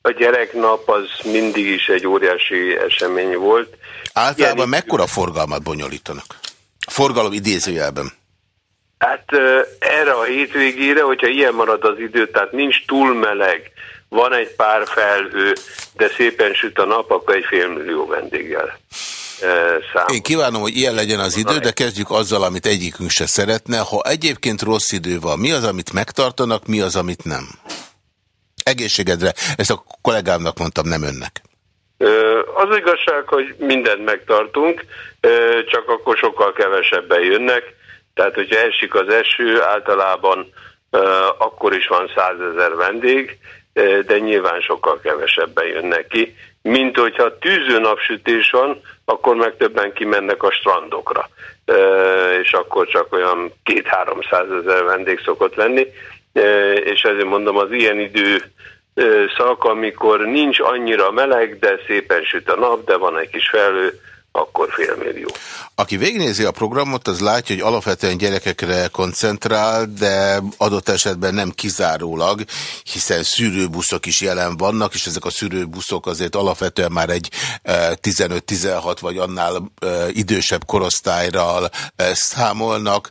a gyereknap az mindig is egy óriási esemény volt. Általában Ilyen mekkora forgalmat bonyolítanak? Forgalom idézőjelben. Hát erre a hétvégére, hogyha ilyen marad az idő, tehát nincs túl meleg, van egy pár felhő, de szépen süt a nap, akkor egy félmillió vendéggel szám. Én kívánom, hogy ilyen legyen az idő, de kezdjük azzal, amit egyikünk se szeretne. Ha egyébként rossz idő van, mi az, amit megtartanak, mi az, amit nem? Egészségedre. Ezt a kollégámnak mondtam, nem önnek. Az igazság, hogy mindent megtartunk, csak akkor sokkal kevesebben jönnek. Tehát, hogyha esik az eső, általában akkor is van százezer vendég, de nyilván sokkal kevesebben jönnek ki, mint hogyha tűző napsütés van, akkor meg többen kimennek a strandokra, és akkor csak olyan két-háromszázezer vendég szokott lenni, és ezért mondom, az ilyen idő szak, amikor nincs annyira meleg, de szépen süt a nap, de van egy kis felhő, akkor félmillió. Aki végignézi a programot, az látja, hogy alapvetően gyerekekre koncentrál, de adott esetben nem kizárólag, hiszen szűrőbuszok is jelen vannak, és ezek a szűrőbuszok azért alapvetően már egy 15-16 e, vagy annál e, idősebb korosztályral e, számolnak.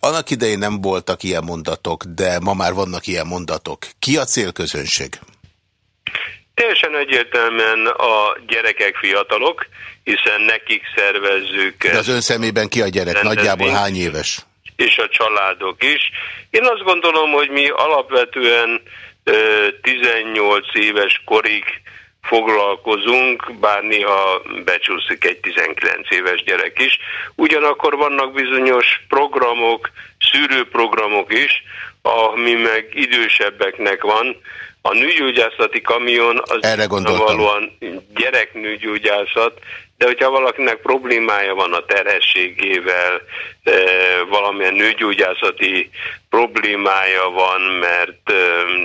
Annak idején nem voltak ilyen mondatok, de ma már vannak ilyen mondatok. Ki a célközönség? Teljesen egyértelműen a gyerekek, fiatalok, hiszen nekik szervezzük. De az ön szemében ki a gyerek? Nagyjából hány éves? És a családok is. Én azt gondolom, hogy mi alapvetően 18 éves korig foglalkozunk, bár néha becsúszik egy 19 éves gyerek is. Ugyanakkor vannak bizonyos programok, szűrőprogramok is, ami meg idősebbeknek van, a nőgyógyászati kamion az Erre valóan gyereknőgyógyászat, de hogyha valakinek problémája van a terhességével, e, valamilyen nőgyógyászati problémája van, mert e,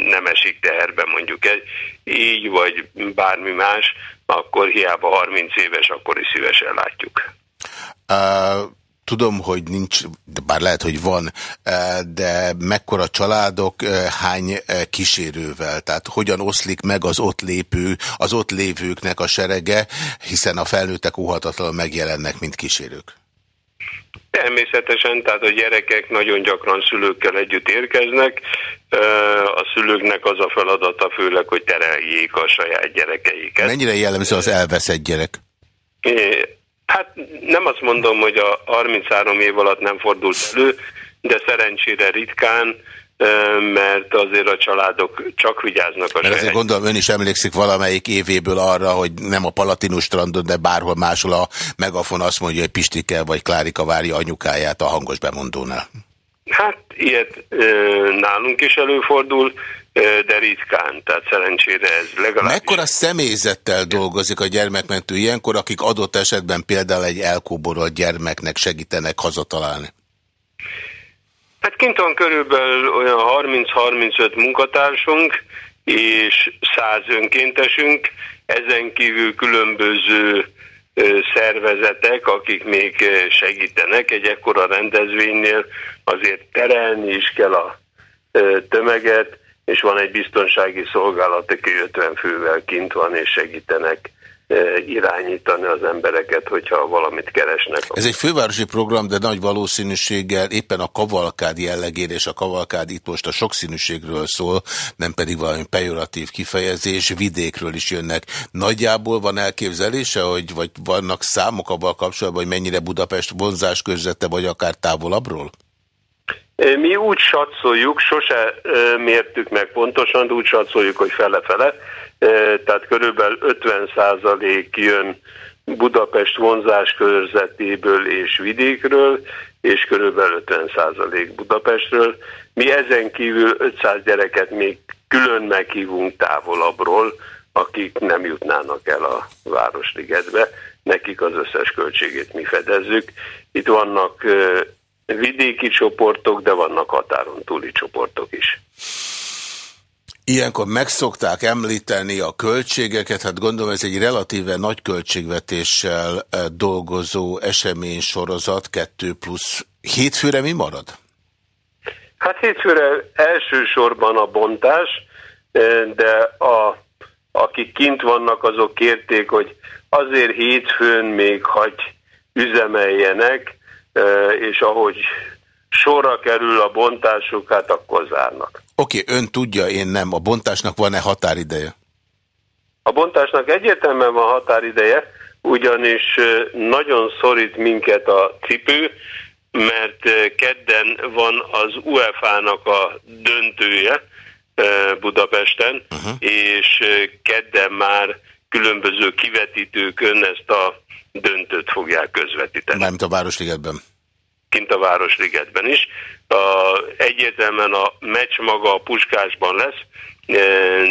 nem esik teherbe mondjuk egy, így, vagy bármi más, akkor hiába 30 éves, akkor is szívesen látjuk. Uh, Tudom, hogy nincs, bár lehet, hogy van, eh, de mekkora családok, eh, hány eh, kísérővel, tehát hogyan oszlik meg az ott lépő, az ott lévőknek a serege, hiszen a felnőttek óhatatlanul megjelennek, mint kísérők. Természetesen, tehát a gyerekek nagyon gyakran szülőkkel együtt érkeznek. A szülőknek az a feladata főleg, hogy tereljék a saját gyerekeiket. Mennyire jellemző az elveszett gyerek? Hát nem azt mondom, hogy a 33 év alatt nem fordult elő, de szerencsére ritkán, mert azért a családok csak vigyáznak a Mert azért gondolom ön is emlékszik valamelyik évéből arra, hogy nem a Palatinus strandon, de bárhol máshol a megafon azt mondja, hogy Pistike vagy Klárika várja anyukáját a hangos bemondónál. Hát ilyet nálunk is előfordul, de ritkán, tehát szerencsére ez legalább. Mekkora személyzettel dolgozik a gyermekmentő ilyenkor, akik adott esetben például egy elkóborolt gyermeknek segítenek hazatalálni? Hát kint van körülbelül olyan 30-35 munkatársunk és 100 önkéntesünk, ezen kívül különböző szervezetek, akik még segítenek egy ekkora rendezvénynél, azért terelni is kell a tömeget, és van egy biztonsági szolgálat, aki 50 fővel kint van, és segítenek irányítani az embereket, hogyha valamit keresnek. Ez egy fővárosi program, de nagy valószínűséggel éppen a kavalkád jellegére, és a kavalkád itt most a sokszínűségről szól, nem pedig valami pejoratív kifejezés, vidékről is jönnek. Nagyjából van elképzelése, hogy vagy vannak számok abban kapcsolatban, hogy mennyire Budapest vonzás közötte, vagy akár távolabbról? Mi úgy satszoljuk, sose mértük meg pontosan, de úgy satszoljuk, hogy fele-fele tehát körülbelül 50 százalék jön Budapest vonzás körzetéből és vidékről, és körülbelül 50 százalék Budapestről. Mi ezen kívül 500 gyereket még külön meghívunk távolabbról, akik nem jutnának el a Városligetbe, nekik az összes költségét mi fedezzük. Itt vannak vidéki csoportok, de vannak határon túli csoportok is. Ilyenkor megszokták említeni a költségeket, hát gondolom ez egy relatíve nagy költségvetéssel eh, dolgozó esemény sorozat, 2 plusz hétfőre mi marad? Hát hétfőre elsősorban a bontás, eh, de a, akik kint vannak, azok kérték, hogy azért hétfőn még hagy üzemeljenek, és ahogy sorra kerül a bontásuk, hát akkor zárnak. Oké, okay, ön tudja, én nem. A bontásnak van-e határideje? A bontásnak egyértelműen van határideje, ugyanis nagyon szorít minket a cipő, mert kedden van az UEFA-nak a döntője Budapesten, uh -huh. és kedden már különböző kivetítőkön ezt a döntőt fogják közvetíteni. Mármint a Városligetben kint a Városligetben is. A, egyértelműen a meccs maga a Puskásban lesz, e,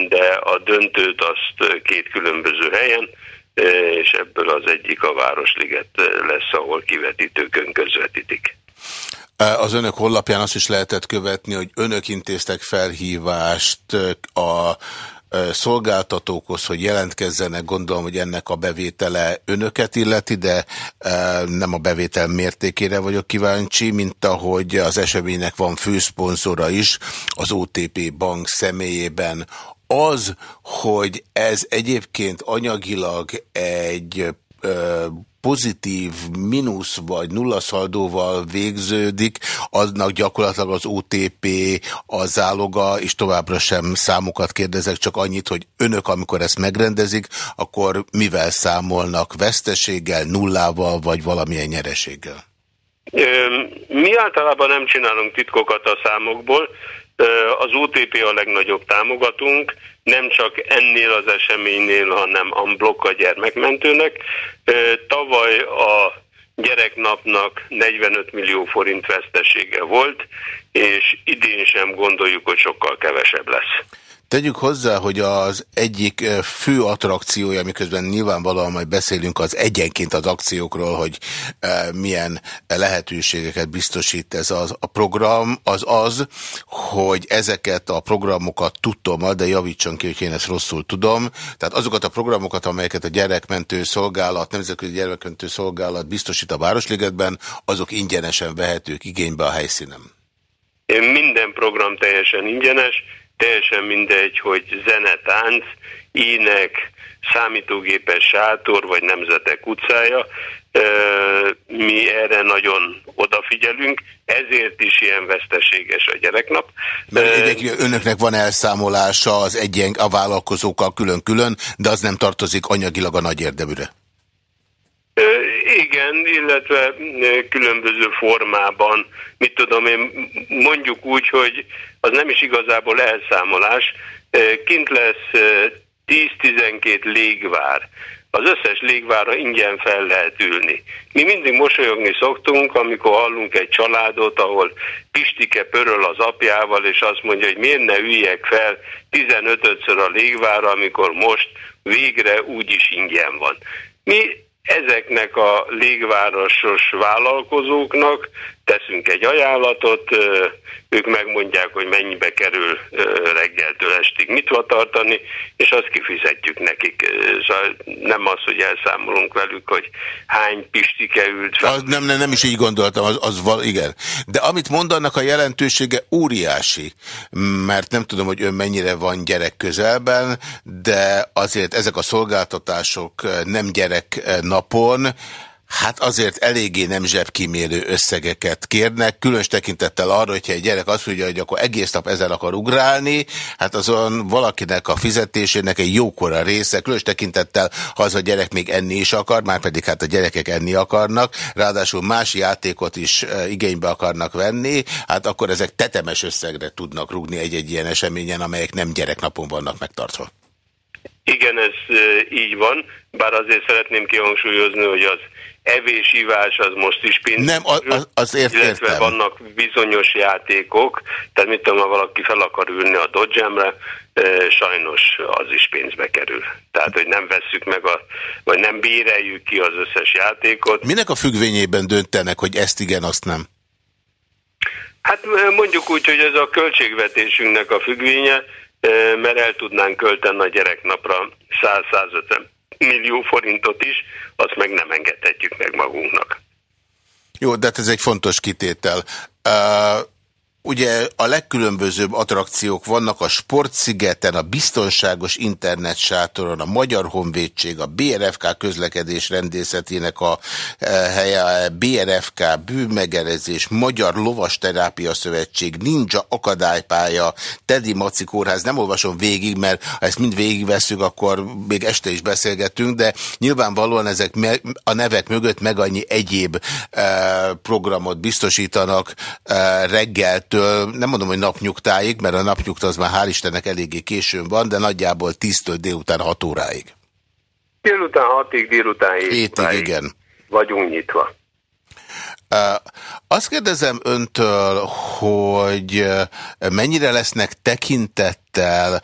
de a döntőt azt két különböző helyen, e, és ebből az egyik a Városliget lesz, ahol kivetítőkön közvetítik. E, az önök honlapján azt is lehetett követni, hogy önök intéztek felhívást a szolgáltatókhoz, hogy jelentkezzenek, gondolom, hogy ennek a bevétele önöket illeti, de nem a bevétel mértékére vagyok kíváncsi, mint ahogy az eseménynek van főszponzora is, az OTP bank személyében. Az, hogy ez egyébként anyagilag egy pozitív mínusz vagy nullaszaldóval végződik, aznak gyakorlatilag az OTP a záloga, és továbbra sem számokat kérdezek, csak annyit, hogy önök, amikor ezt megrendezik, akkor mivel számolnak veszteséggel, nullával, vagy valamilyen nyereséggel? Mi általában nem csinálunk titkokat a számokból, az OTP a legnagyobb támogatunk, nem csak ennél az eseménynél, hanem a blokk a gyermekmentőnek. Tavaly a gyereknapnak 45 millió forint vesztesége volt, és idén sem gondoljuk, hogy sokkal kevesebb lesz. Tegyük hozzá, hogy az egyik fő attrakciója, miközben nyilvánvalóan majd beszélünk az egyenként az akciókról, hogy milyen lehetőségeket biztosít ez az, a program, az az, hogy ezeket a programokat tudtom, de javítson ki, hogy én ezt rosszul tudom. Tehát azokat a programokat, amelyeket a gyerekmentő szolgálat, Nemzetközi Gyerekmentő Szolgálat biztosít a Városligetben, azok ingyenesen vehetők igénybe a helyszínen. Minden program teljesen ingyenes, teljesen mindegy, hogy zene, tánc, ének, számítógépes sátor vagy nemzetek utcája. Mi erre nagyon odafigyelünk, ezért is ilyen veszteséges a gyereknap. Mert önöknek van elszámolása az egyen, a vállalkozókkal külön-külön, de az nem tartozik anyagilag a nagy érdeműre. Igen, illetve különböző formában, mit tudom én, mondjuk úgy, hogy az nem is igazából elszámolás, kint lesz 10-12 légvár, az összes légvára ingyen fel lehet ülni. Mi mindig mosolyogni szoktunk, amikor hallunk egy családot, ahol Pistike pöröl az apjával, és azt mondja, hogy miért ne üljek fel 15-ször a légvára, amikor most végre úgyis ingyen van. Mi ezeknek a légvárosos vállalkozóknak teszünk egy ajánlatot, ők megmondják, hogy mennyibe kerül reggeltől estig mit tartani, és azt kifizetjük nekik. Szóval nem az, hogy elszámolunk velük, hogy hány pistike ült fel. Az nem, nem, nem is így gondoltam, az, az val, igen. De amit mondanak, a jelentősége óriási, mert nem tudom, hogy ön mennyire van gyerek közelben, de azért ezek a szolgáltatások nem gyerek napon, Hát azért eléggé nem zsebkímélő összegeket kérnek, különös tekintettel arra, hogyha egy gyerek azt mondja, hogy akkor egész nap ezzel akar ugrálni, hát azon valakinek a fizetésének egy jókora része, különös tekintettel, ha az a gyerek még enni is akar, már pedig hát a gyerekek enni akarnak, ráadásul más játékot is e, igénybe akarnak venni, hát akkor ezek tetemes összegre tudnak rúgni egy-egy ilyen eseményen, amelyek nem gyereknapon vannak megtartva. Igen, ez e, így van, bár azért szeretném kihangsúlyozni, hogy az evés-ivás az most is pénz. Nem, az, az ért, illetve értem. vannak bizonyos játékok, tehát mit tudom, ha valaki fel akar ülni a dodgemre, sajnos az is pénzbe kerül. Tehát, hogy nem vesszük meg, a, vagy nem béreljük ki az összes játékot. Minek a függvényében döntenek, hogy ezt igen, azt nem? Hát mondjuk úgy, hogy ez a költségvetésünknek a függvénye, mert el tudnánk költeni a gyereknapra 100-150 millió forintot is, azt meg nem engedhetjük meg magunknak. Jó, de hát ez egy fontos kitétel. Uh, Ugye a legkülönbözőbb attrakciók vannak a Sportszigeten, a biztonságos internetsátoron, a Magyar Honvédség, a BRFK közlekedés rendészetének a e, helye, a BRFK, bűnmegerezés, Magyar Lovas Terápia Szövetség, Ninja Akadálypálya, Tedi Maci Kórház. Nem olvasom végig, mert ha ezt mind végigveszünk, akkor még este is beszélgetünk, de nyilvánvalóan ezek a nevek mögött meg annyi egyéb e, programot biztosítanak e, reggeltől, reggeltől, nem mondom, hogy napnyugtáig, mert a napnyugta az már hál' Istennek eléggé későn van, de nagyjából 10-től délután 6 óráig. Délután 6-ig, délután 7 óráig. igen. Vagyunk nyitva. Azt kérdezem öntől, hogy mennyire lesznek tekintettel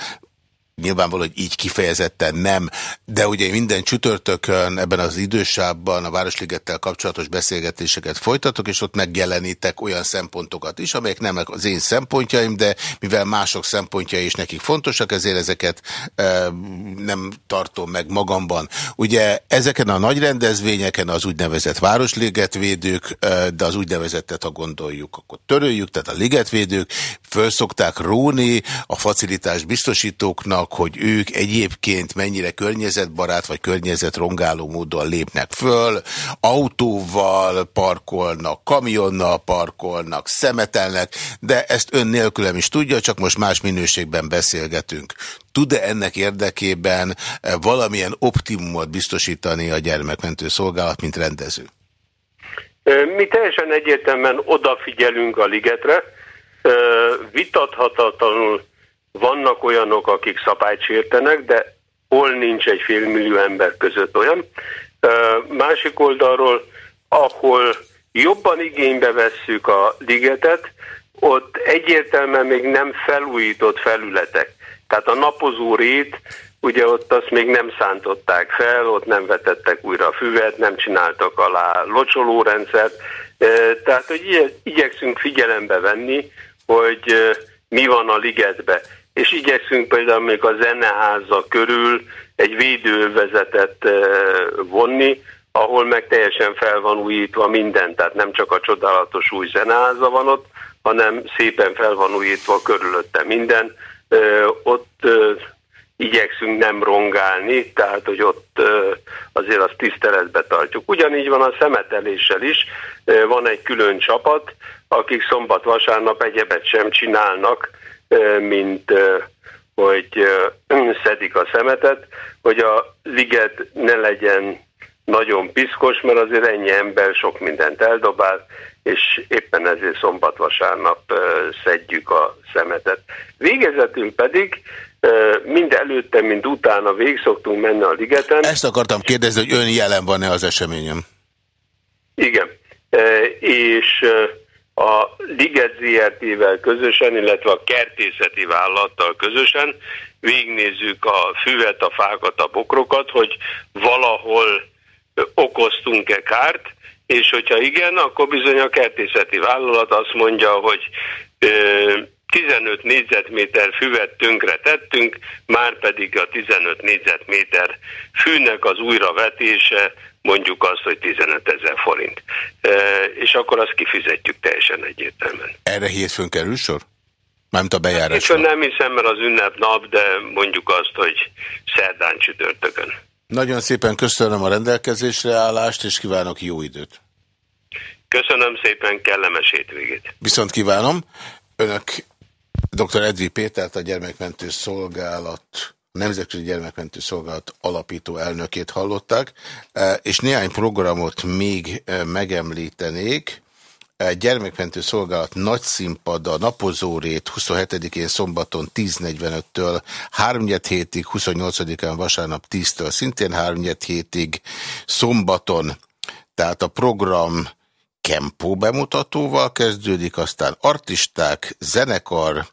Nyilvánvaló, hogy így kifejezetten nem, de ugye minden csütörtökön ebben az idősában a Városligettel kapcsolatos beszélgetéseket folytatok, és ott megjelenítek olyan szempontokat is, amelyek nem az én szempontjaim, de mivel mások szempontjai is nekik fontosak, ezért ezeket e, nem tartom meg magamban. Ugye ezeken a nagy rendezvényeken az úgynevezett Városligetvédők, e, de az úgynevezettet, ha gondoljuk, akkor töröljük, tehát a ligetvédők föl szokták róni a facilitás biztosítóknak, annak, hogy ők egyébként mennyire környezetbarát vagy környezetrongáló módon lépnek föl, autóval parkolnak, kamionnal parkolnak, szemetelnek, de ezt ön nélkülem is tudja, csak most más minőségben beszélgetünk. Tud-e ennek érdekében valamilyen optimumot biztosítani a gyermekmentő szolgálat, mint rendező? Mi teljesen egyértelműen odafigyelünk a ligetre, vitathatatlanul vannak olyanok, akik szabályt sértenek, de hol nincs egy félmillió ember között olyan. Másik oldalról, ahol jobban igénybe vesszük a ligetet, ott egyértelműen még nem felújított felületek. Tehát a napozó rét, ugye ott azt még nem szántották fel, ott nem vetettek újra a füvet, nem csináltak alá locsolórendszert. Tehát, hogy igyekszünk figyelembe venni, hogy mi van a ligetbe és igyekszünk például még a zeneháza körül egy védővezetet eh, vonni, ahol meg teljesen fel van újítva minden, tehát nem csak a csodálatos új zeneháza van ott, hanem szépen fel van újítva körülötte minden. Eh, ott eh, igyekszünk nem rongálni, tehát hogy ott azért azt tiszteletbe tartjuk. Ugyanígy van a szemeteléssel is, van egy külön csapat, akik szombat-vasárnap egyebet sem csinálnak, mint hogy szedik a szemetet, hogy a liget ne legyen nagyon piszkos, mert azért ennyi ember sok mindent eldobál, és éppen ezért szombat-vasárnap szedjük a szemetet. Végezetül pedig mind előtte, mind utána végig szoktunk menni a ligeten. Ezt akartam kérdezni, hogy ön jelen van-e az eseményem? Igen. És a Liget ZRT-vel közösen, illetve a kertészeti vállalattal közösen végignézzük a füvet, a fákat, a bokrokat, hogy valahol okoztunk-e kárt, és hogyha igen, akkor bizony a kertészeti vállalat azt mondja, hogy 15 négyzetméter füvet tönkre tettünk, már pedig a 15 négyzetméter fűnek az újravetése mondjuk azt, hogy 15 ezer forint. És akkor azt kifizetjük teljesen egyértelműen. Erre hétfőn kerül sor? Mármint a bejárásra. Hétfőn nem hiszem, mert az ünnepnap, de mondjuk azt, hogy szerdán csütörtökön. Nagyon szépen köszönöm a rendelkezésre állást, és kívánok jó időt. Köszönöm szépen, kellemes hétvégét. Viszont kívánom. Önök dr. Edvi Pétert, a Gyermekmentő Szolgálat Nemzetközi Gyermekmentő Szolgálat alapító elnökét hallották, e, és néhány programot még e, megemlítenék. Gyermekmentő Szolgálat nagy színpada napozórét 27-én szombaton 10.45-től 3 hétig, 28-án vasárnap 10-től szintén 3 hétig szombaton, tehát a program Kempó bemutatóval kezdődik, aztán artisták, zenekar,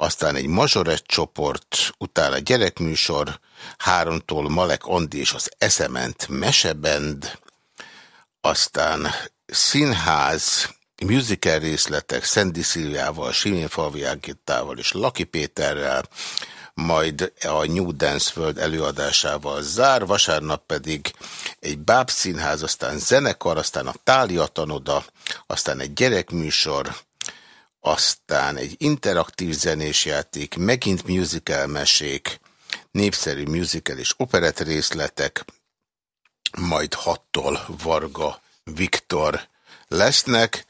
aztán egy mazsorett csoport, utána gyerekműsor, háromtól Malek Andi és az Eszement Mesebend, aztán színház, musical részletek Szendi Szilviával, Simén Falvi Ágittával és Laki Péterrel, majd a New Dance World előadásával zár, vasárnap pedig egy bábszínház, aztán zenekar, aztán a Tália Tanoda, aztán egy gyerekműsor, aztán egy interaktív zenés játék, megint musical mesék, népszerű musical és operett részletek, majd hattól Varga Viktor lesznek,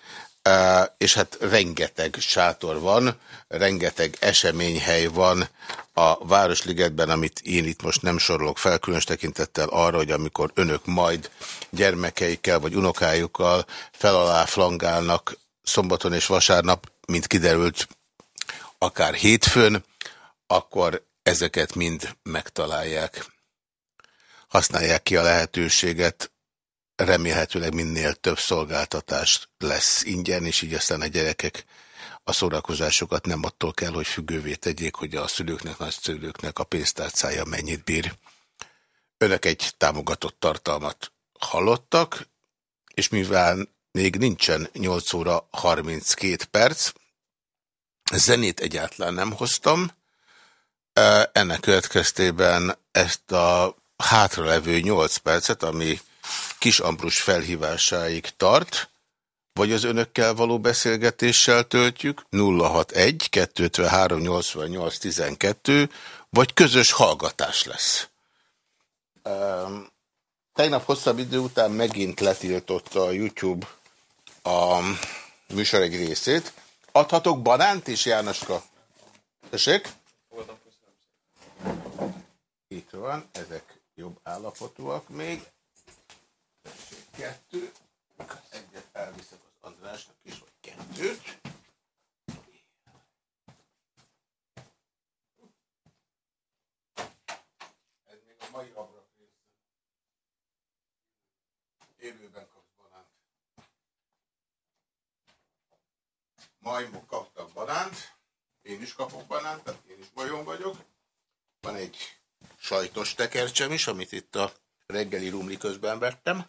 és hát rengeteg sátor van, rengeteg eseményhely van a Városligetben, amit én itt most nem sorolok fel, különös tekintettel arra, hogy amikor önök majd gyermekeikkel vagy unokájukkal felalá flangálnak szombaton és vasárnap, mint kiderült, akár hétfőn, akkor ezeket mind megtalálják. Használják ki a lehetőséget, remélhetőleg minél több szolgáltatás lesz ingyen, és így aztán a gyerekek a szórakozásokat nem attól kell, hogy függővé tegyék, hogy a szülőknek, nagyszülőknek a pénztárcája mennyit bír. Önök egy támogatott tartalmat hallottak, és mivel még nincsen 8 óra 32 perc, zenét egyáltalán nem hoztam, ennek következtében ezt a hátralevő 8 percet, ami Kis Ambrus felhívásáig tart, vagy az önökkel való beszélgetéssel töltjük, 061 253 88 12, vagy közös hallgatás lesz. Tegnap hosszabb idő után megint letiltotta a YouTube a műsor egy részét. Adhatok banánt is, Jánoska? Tessék? Itt van, ezek jobb állapotúak még. Tessék, kettő. Egyet elviszek az Andrásnak is, vagy kettőt. Ez még a mai abrak része. Élőben kapsz banánt. Majmok kaptak banánt. Én is kapok banánt, tehát én is majom vagyok. Van egy sajtos tekercsem is, amit itt a reggeli rumli közben vettem.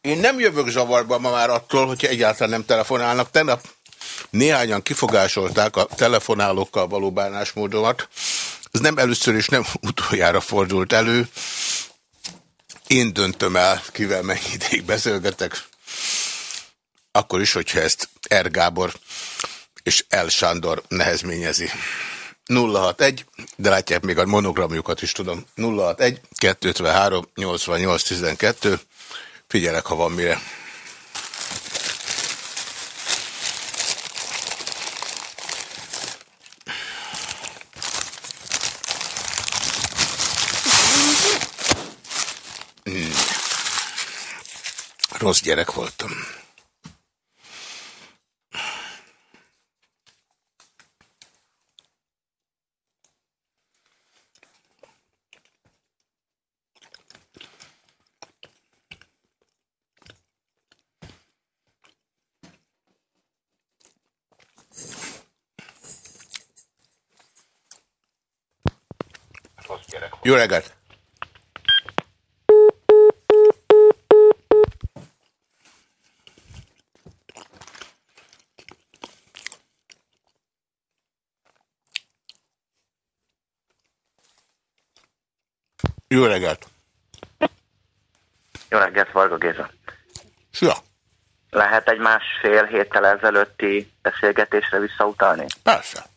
Én nem jövök zavarba ma már attól, hogyha egyáltalán nem telefonálnak. Tegnap néhányan kifogásolták a telefonálókkal való bánásmódomat. Ez nem először és nem utoljára fordult elő. Én döntöm el, kivel mennyi ideig beszélgetek. Akkor is, hogyha ezt R. Gábor és L. Sándor nehezményezi. 061, de látják még a monogramjukat is tudom. 061 253 88 12. Figyelek, ha van mire. Hmm. Rossz gyerek voltam. Jó reggelt! Jó reggelt! Jó reggelt, Varga Géza! Szia! Lehet egy másfél héttel ezelőtti beszélgetésre visszautalni? Persze.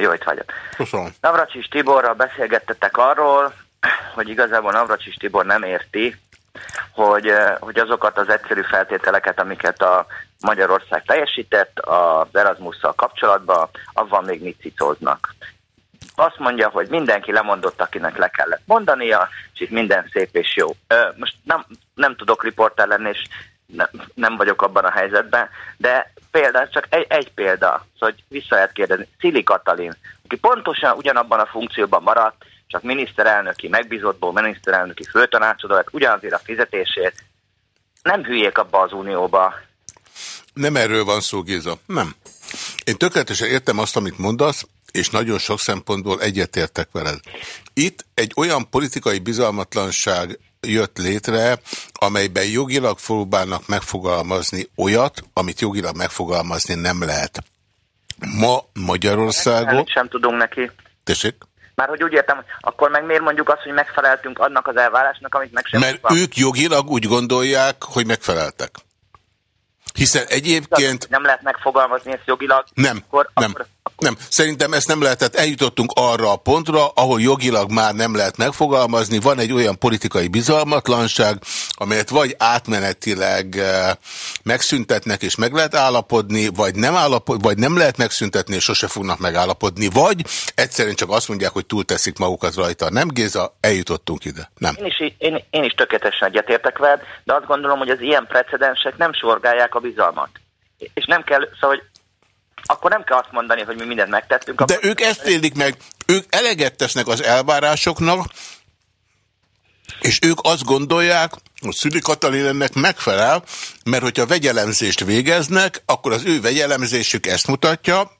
Jó, itt vagyok. Köszönöm. Navracsis Tiborral beszélgettetek arról, hogy igazából Navracsis Tibor nem érti, hogy, hogy azokat az egyszerű feltételeket, amiket a Magyarország teljesített az Erasmusszal kapcsolatban, avval még mit cicóznak. Azt mondja, hogy mindenki lemondott, akinek le kellett mondania, és itt minden szép és jó. Most nem, nem tudok riporter lenni, és nem, nem vagyok abban a helyzetben, de például csak egy, egy példa, hogy vissza lehet kérdezni, Szili Katalin, aki pontosan ugyanabban a funkcióban maradt, csak miniszterelnöki megbízottból, miniszterelnöki főtanácsadó lett ugyanazért a fizetésért, nem hülyék abba az unióba. Nem erről van szó, Géza. Nem. Én tökéletesen értem azt, amit mondasz, és nagyon sok szempontból egyetértek veled. Itt egy olyan politikai bizalmatlanság jött létre, amelyben jogilag próbálnak megfogalmazni olyat, amit jogilag megfogalmazni nem lehet. Ma Magyarországon... Sem tudunk neki. Tessék? Már hogy úgy értem, akkor meg miért mondjuk azt, hogy megfeleltünk annak az elvárásnak, amit meg sem Mert van? ők jogilag úgy gondolják, hogy megfeleltek. Hiszen egyébként... Nem lehet megfogalmazni ezt jogilag? Nem, akkor, nem. Akkor, nem, szerintem ezt nem lehetett. Eljutottunk arra a pontra, ahol jogilag már nem lehet megfogalmazni. Van egy olyan politikai bizalmatlanság, amelyet vagy átmenetileg eh, megszüntetnek és meg lehet állapodni, vagy nem, állapod, vagy nem lehet megszüntetni és sose fognak megállapodni, vagy egyszerűen csak azt mondják, hogy túlteszik magukat rajta. Nem, Géza, eljutottunk ide. Nem. Én is, én, én is tökéletesen egyetértek veled, de azt gondolom, hogy az ilyen precedensek nem sorgálják a bizalmat. És nem kell, szóval, akkor nem kell azt mondani, hogy mi mindent megtettünk. De ők ezt élik meg, ők eleget tesznek az elvárásoknak, és ők azt gondolják, hogy Szüli Katalin ennek megfelel, mert hogyha vegyelemzést végeznek, akkor az ő vegyelemzésük ezt mutatja,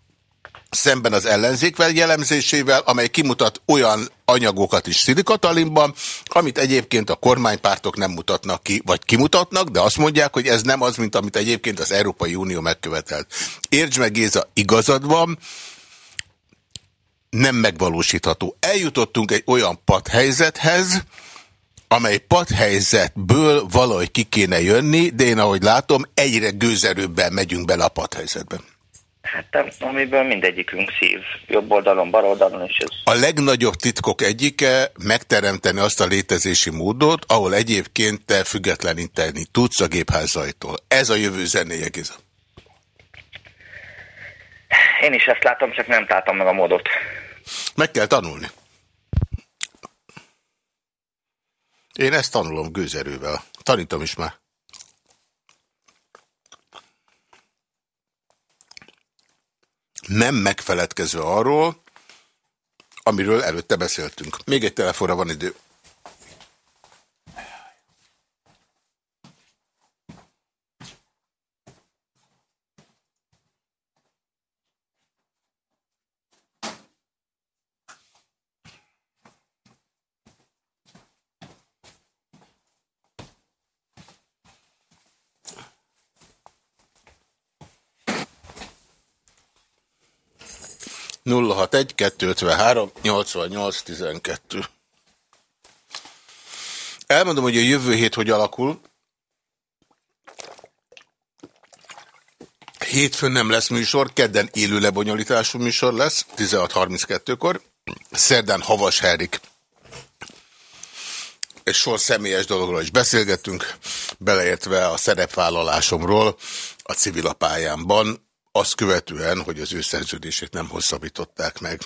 szemben az ellenzék jellemzésével, amely kimutat olyan anyagokat is Szili Katalinban, amit egyébként a kormánypártok nem mutatnak ki, vagy kimutatnak, de azt mondják, hogy ez nem az, mint amit egyébként az Európai Unió megkövetelt. Értsd meg, Géza, igazad van, nem megvalósítható. Eljutottunk egy olyan padhelyzethez, amely padhelyzetből valahogy ki kéne jönni, de én ahogy látom, egyre gőzerőbben megyünk bele a padhelyzetben. Hát amiből mindegyikünk szív, jobb oldalon, bal oldalon is ez. A legnagyobb titkok egyike megteremteni azt a létezési módot, ahol egyébként te függetleníteni tudsz a gépházajtól. Ez a jövő zenéje, Giza. Én is ezt látom, csak nem találtam meg a módot. Meg kell tanulni. Én ezt tanulom gőzerővel. Tanítom is már. Nem megfeledkezve arról, amiről előtte beszéltünk. Még egy telefonra van idő. Nulla egy 253 88 12. Elmondom, hogy a jövő hét hogy alakul. Hétfőn nem lesz műsor, kedden élő lebonyolítású műsor lesz, 16.32-kor. Szerdán Havas Herik. Egy sor személyes dologról is beszélgettünk, beleértve a szerepvállalásomról a civilapályámban, azt követően, hogy az ő szerződését nem hosszabbították meg.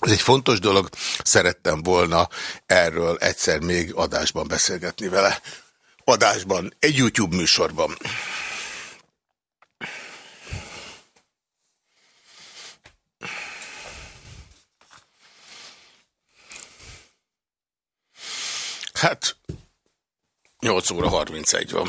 Ez egy fontos dolog, szerettem volna erről egyszer még adásban beszélgetni vele. Adásban, egy YouTube műsorban. Hát, 8 óra 31 van.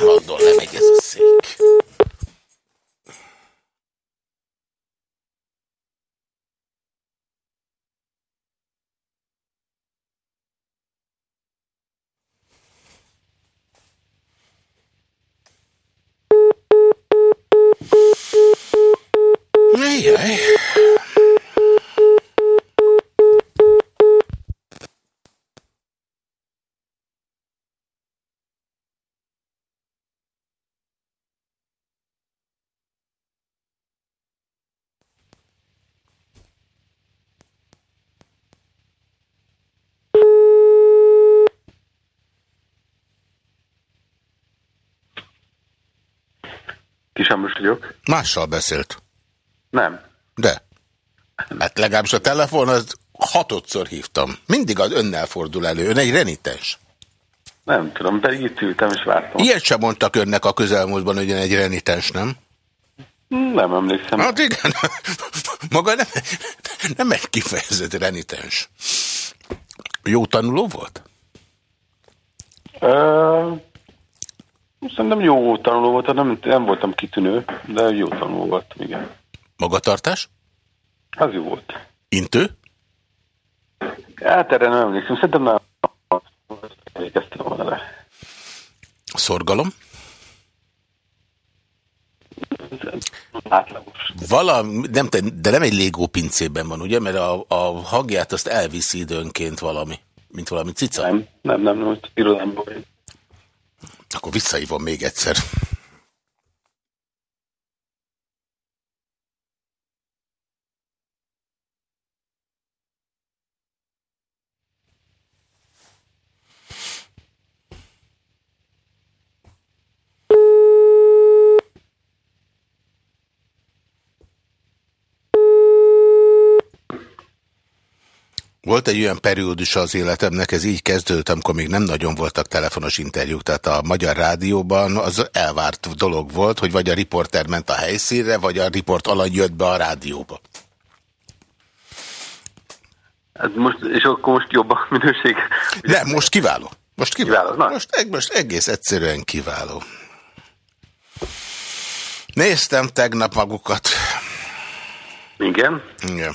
Állandóan lemegy ez a szék. Ajaj. Kis vagyok. Mással beszélt. Nem. De. Hát legalábbis a telefon, az hatodszor hívtam. Mindig az önnel fordul elő. Ön egy renitens. Nem tudom, pedig itt ültem és vártam. Ilyet sem mondtak önnek a közelmúltban, hogy ön egy renitens, nem? Nem emlékszem. Hát igen. Maga nem, nem egy kifejezett renitens. Jó tanuló volt? Uh, szerintem jó tanuló volt, nem, nem voltam kitűnő, de jó tanuló voltam, igen. Magatartás? Az jó volt. Intő? Hát erre nem emlékszem. Szerintem nem emlékeztem volna le. Szorgalom? Átlagos. Valami, nem, de nem egy légó pincében van, ugye? Mert a, a hagját azt elviszi időnként valami, mint valami cica. Nem, nem, nem, nem, irodámban. Akkor visszaívom még egyszer. Volt egy olyan periódus az életemnek, ez így kezdődött, amikor még nem nagyon voltak telefonos interjúk, tehát a Magyar Rádióban az elvárt dolog volt, hogy vagy a riporter ment a helyszínre, vagy a riport alany jött be a rádióba. Hát most, és akkor most jobb a minőség? Nem, most kiváló. Most kiváló. kiváló most, most egész egyszerűen kiváló. Néztem tegnap magukat. Igen? Igen.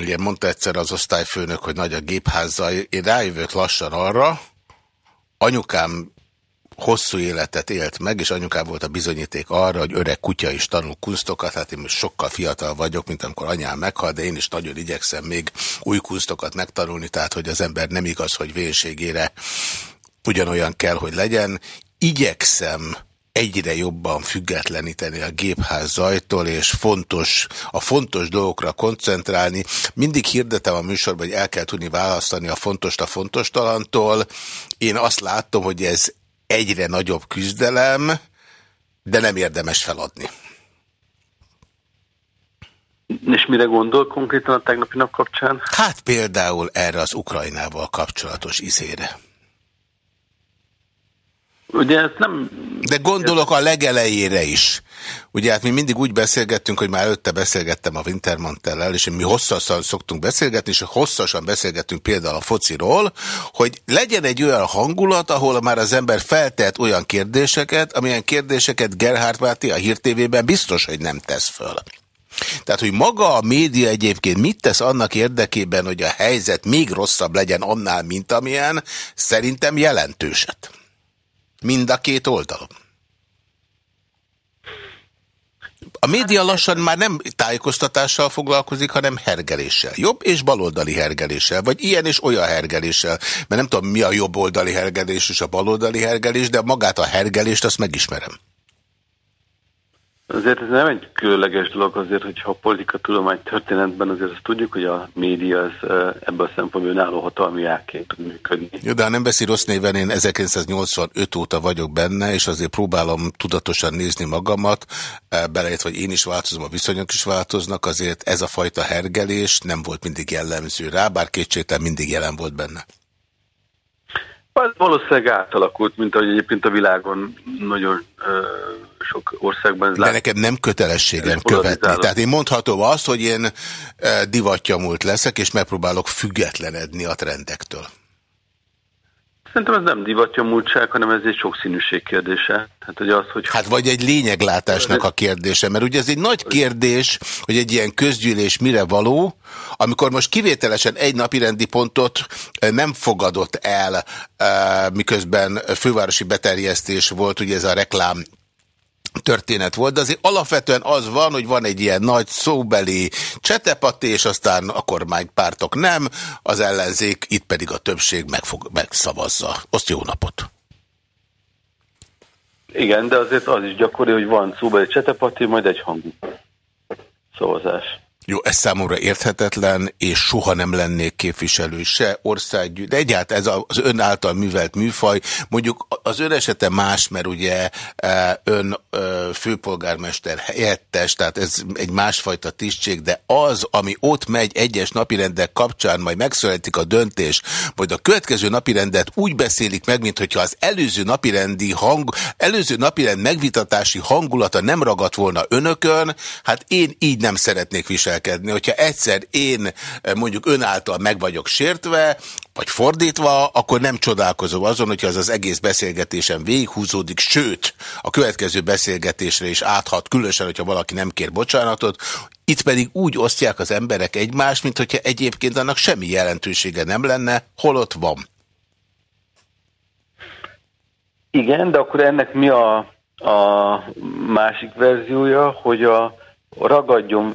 Ugye mondta egyszer az osztályfőnök, hogy nagy a gépházzal. Én rájövök lassan arra, anyukám hosszú életet élt meg, és anyukám volt a bizonyíték arra, hogy öreg kutya is tanul kunstokat, hát én most sokkal fiatal vagyok, mint amikor anyám meghal, de én is nagyon igyekszem még új kunstokat megtanulni, tehát hogy az ember nem igaz, hogy vénségére ugyanolyan kell, hogy legyen. Igyekszem egyre jobban függetleníteni a gépház zajtól, és fontos, a fontos dolgokra koncentrálni. Mindig hirdetem a műsorban, hogy el kell tudni választani a fontos a fontos talantól. Én azt látom, hogy ez egyre nagyobb küzdelem, de nem érdemes feladni. És mire gondol konkrétan a tegnapi nap kapcsán? Hát például erre az Ukrajnával kapcsolatos izére. Ugye ez nem... De gondolok a legelejére is. Ugye hát mi mindig úgy beszélgettünk, hogy már előtte beszélgettem a Wintermantellel, és mi hosszasan szoktunk beszélgetni, és hosszasan beszélgettünk például a fociról, hogy legyen egy olyan hangulat, ahol már az ember feltehet olyan kérdéseket, amilyen kérdéseket Gerhard Máté a hírtévében biztos, hogy nem tesz föl. Tehát, hogy maga a média egyébként mit tesz annak érdekében, hogy a helyzet még rosszabb legyen annál, mint amilyen, szerintem jelentőset. Mind a két oldalon. A média lassan már nem tájékoztatással foglalkozik, hanem hergeléssel. Jobb és baloldali hergeléssel, vagy ilyen és olyan hergeléssel. Mert nem tudom, mi a jobb oldali hergelés és a baloldali hergelés, de magát a hergelést azt megismerem. Azért ez nem egy különleges dolog azért, hogyha a politikatudomány történetben azért azt tudjuk, hogy a média az ebben a szempontból önálló hatalmi ágként tud működni. Jó, de nem beszél rossz néven, én 1985 óta vagyok benne, és azért próbálom tudatosan nézni magamat, belejött, hogy én is változom, a viszonyok is változnak, azért ez a fajta hergelés nem volt mindig jellemző rá, bár kétségtelen mindig jelen volt benne. Hát valószínűleg átalakult, mint ahogy egyébként a világon nagyon ö, sok országban. De nekem nem kötelességem követni. Tehát én mondhatom azt, hogy én divattyamult leszek, és megpróbálok függetlenedni a trendektől. Szerintem ez nem divatja múltság, hanem ez egy sokszínűség kérdése. Hát, hogy az, hogy... hát vagy egy lényeglátásnak a kérdése, mert ugye ez egy nagy kérdés, hogy egy ilyen közgyűlés mire való, amikor most kivételesen egy napirendi pontot eh, nem fogadott el, miközben fővárosi beterjesztés volt, ugye ez a reklám történet volt, de azért alapvetően az van, hogy van egy ilyen nagy szóbeli csetepati, és aztán a kormánypártok nem, az ellenzék, itt pedig a többség megfog, megszavazza. Azt jó napot! Igen, de azért az is gyakori, hogy van szóbeli csetepati, majd egy hangú szavazás. Jó, ez számomra érthetetlen, és soha nem lennék képviselő se országgyű, de egyáltalán ez az ön által művelt műfaj, mondjuk az ön esete más, mert ugye e, ön e, főpolgármester helyettes, tehát ez egy másfajta tisztség, de az, ami ott megy egyes napirendek kapcsán, majd megszületik a döntés, majd a következő napirendet úgy beszélik meg, mint hogyha az előző napirendi hang, előző napirend megvitatási hangulata nem ragadt volna önökön, hát én így nem szeretnék viselni viselkedni. Hogyha egyszer én eh, mondjuk ön által meg vagyok sértve, vagy fordítva, akkor nem csodálkozom azon, hogyha az az egész beszélgetésen végighúzódik, sőt, a következő beszélgetésre is áthat, különösen, hogyha valaki nem kér bocsánatot, itt pedig úgy osztják az emberek egymást, mint hogyha egyébként annak semmi jelentősége nem lenne, holott van. Igen, de akkor ennek mi a, a másik verziója, hogy a ragadjon,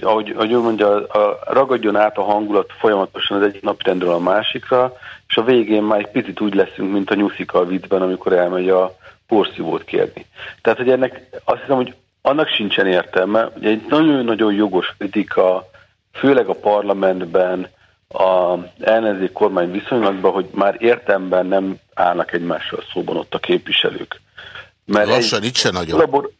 ahogy, ahogy ő mondja, a, ragadjon át a hangulat folyamatosan az egyik napirendről a másikra, és a végén már egy picit úgy leszünk, mint a nyuszika a viccben, amikor elmegy a porszívót kérni. Tehát, hogy ennek azt hiszem, hogy annak sincsen értelme, hogy egy nagyon-nagyon jogos kritika, főleg a parlamentben, a ellenzék kormány viszonylatban, hogy már értemben nem állnak egymással szóban ott a képviselők. Mert Lassan itt se nagyon. Labor,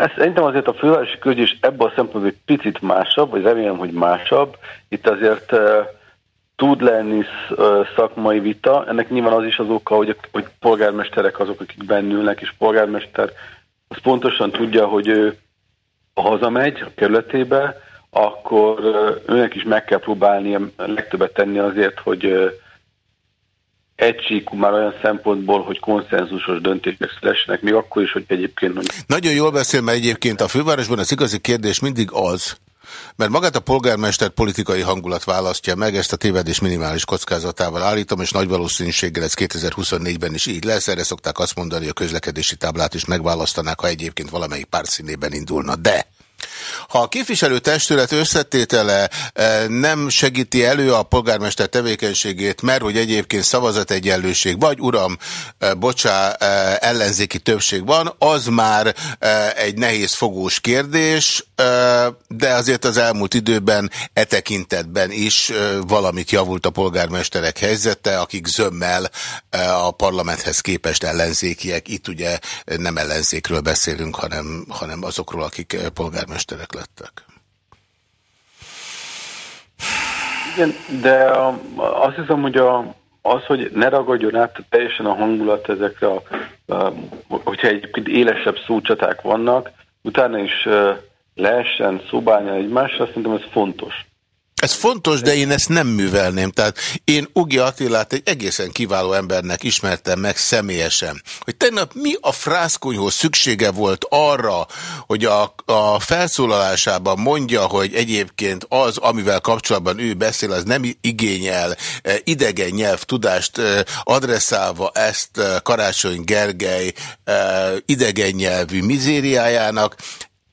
ez szerintem azért a fővárosi közgyűlés ebből a szempontból egy picit másabb, vagy remélem, hogy másabb. Itt azért uh, tud lenni szakmai vita. Ennek nyilván az is az oka, hogy, hogy polgármesterek azok, akik bennülnek, és polgármester az pontosan tudja, hogy ő ha hazamegy a kerületébe, akkor őnek is meg kell próbálnia legtöbbet tenni azért, hogy egysíkú már olyan szempontból, hogy konszenzusos döntések szülessenek, még akkor is, hogy egyébként... Nagyon jól beszél, mert egyébként a fővárosban az igazi kérdés mindig az, mert magát a polgármester politikai hangulat választja meg, ezt a tévedés minimális kockázatával állítom, és nagy valószínűséggel ez 2024-ben is így lesz. Erre szokták azt mondani, hogy a közlekedési táblát is megválasztanák, ha egyébként valamelyik pártszínében indulna. De ha a képviselőtestület összetétele eh, nem segíti elő a polgármester tevékenységét, mert hogy egyébként szavazategyenlőség, vagy uram, eh, bocsá, eh, ellenzéki többség van, az már egy nehéz fogós kérdés, de azért az elmúlt időben e tekintetben is valamit javult a polgármesterek helyzete, akik zömmel a parlamenthez képest ellenzékiek. Itt ugye nem ellenzékről beszélünk, hanem, hanem azokról, akik polgármesterek lettek. Igen, de a, azt hiszem, hogy a, az, hogy ne ragadjon át teljesen a hangulat ezekre, a, a, hogyha egyébként élesebb szócsaták vannak, utána is lehessen szobálni egymásra, szerintem ez fontos. Ez fontos, de én ezt nem művelném. Tehát én Ugi Attilát egy egészen kiváló embernek ismertem meg személyesen. Hogy tegnap mi a frászkonyhoz szüksége volt arra, hogy a, a felszólalásában mondja, hogy egyébként az, amivel kapcsolatban ő beszél, az nem igényel eh, idegen nyelv tudást eh, adresszálva ezt eh, Karácsony Gergely idegen nyelvű mizériájának.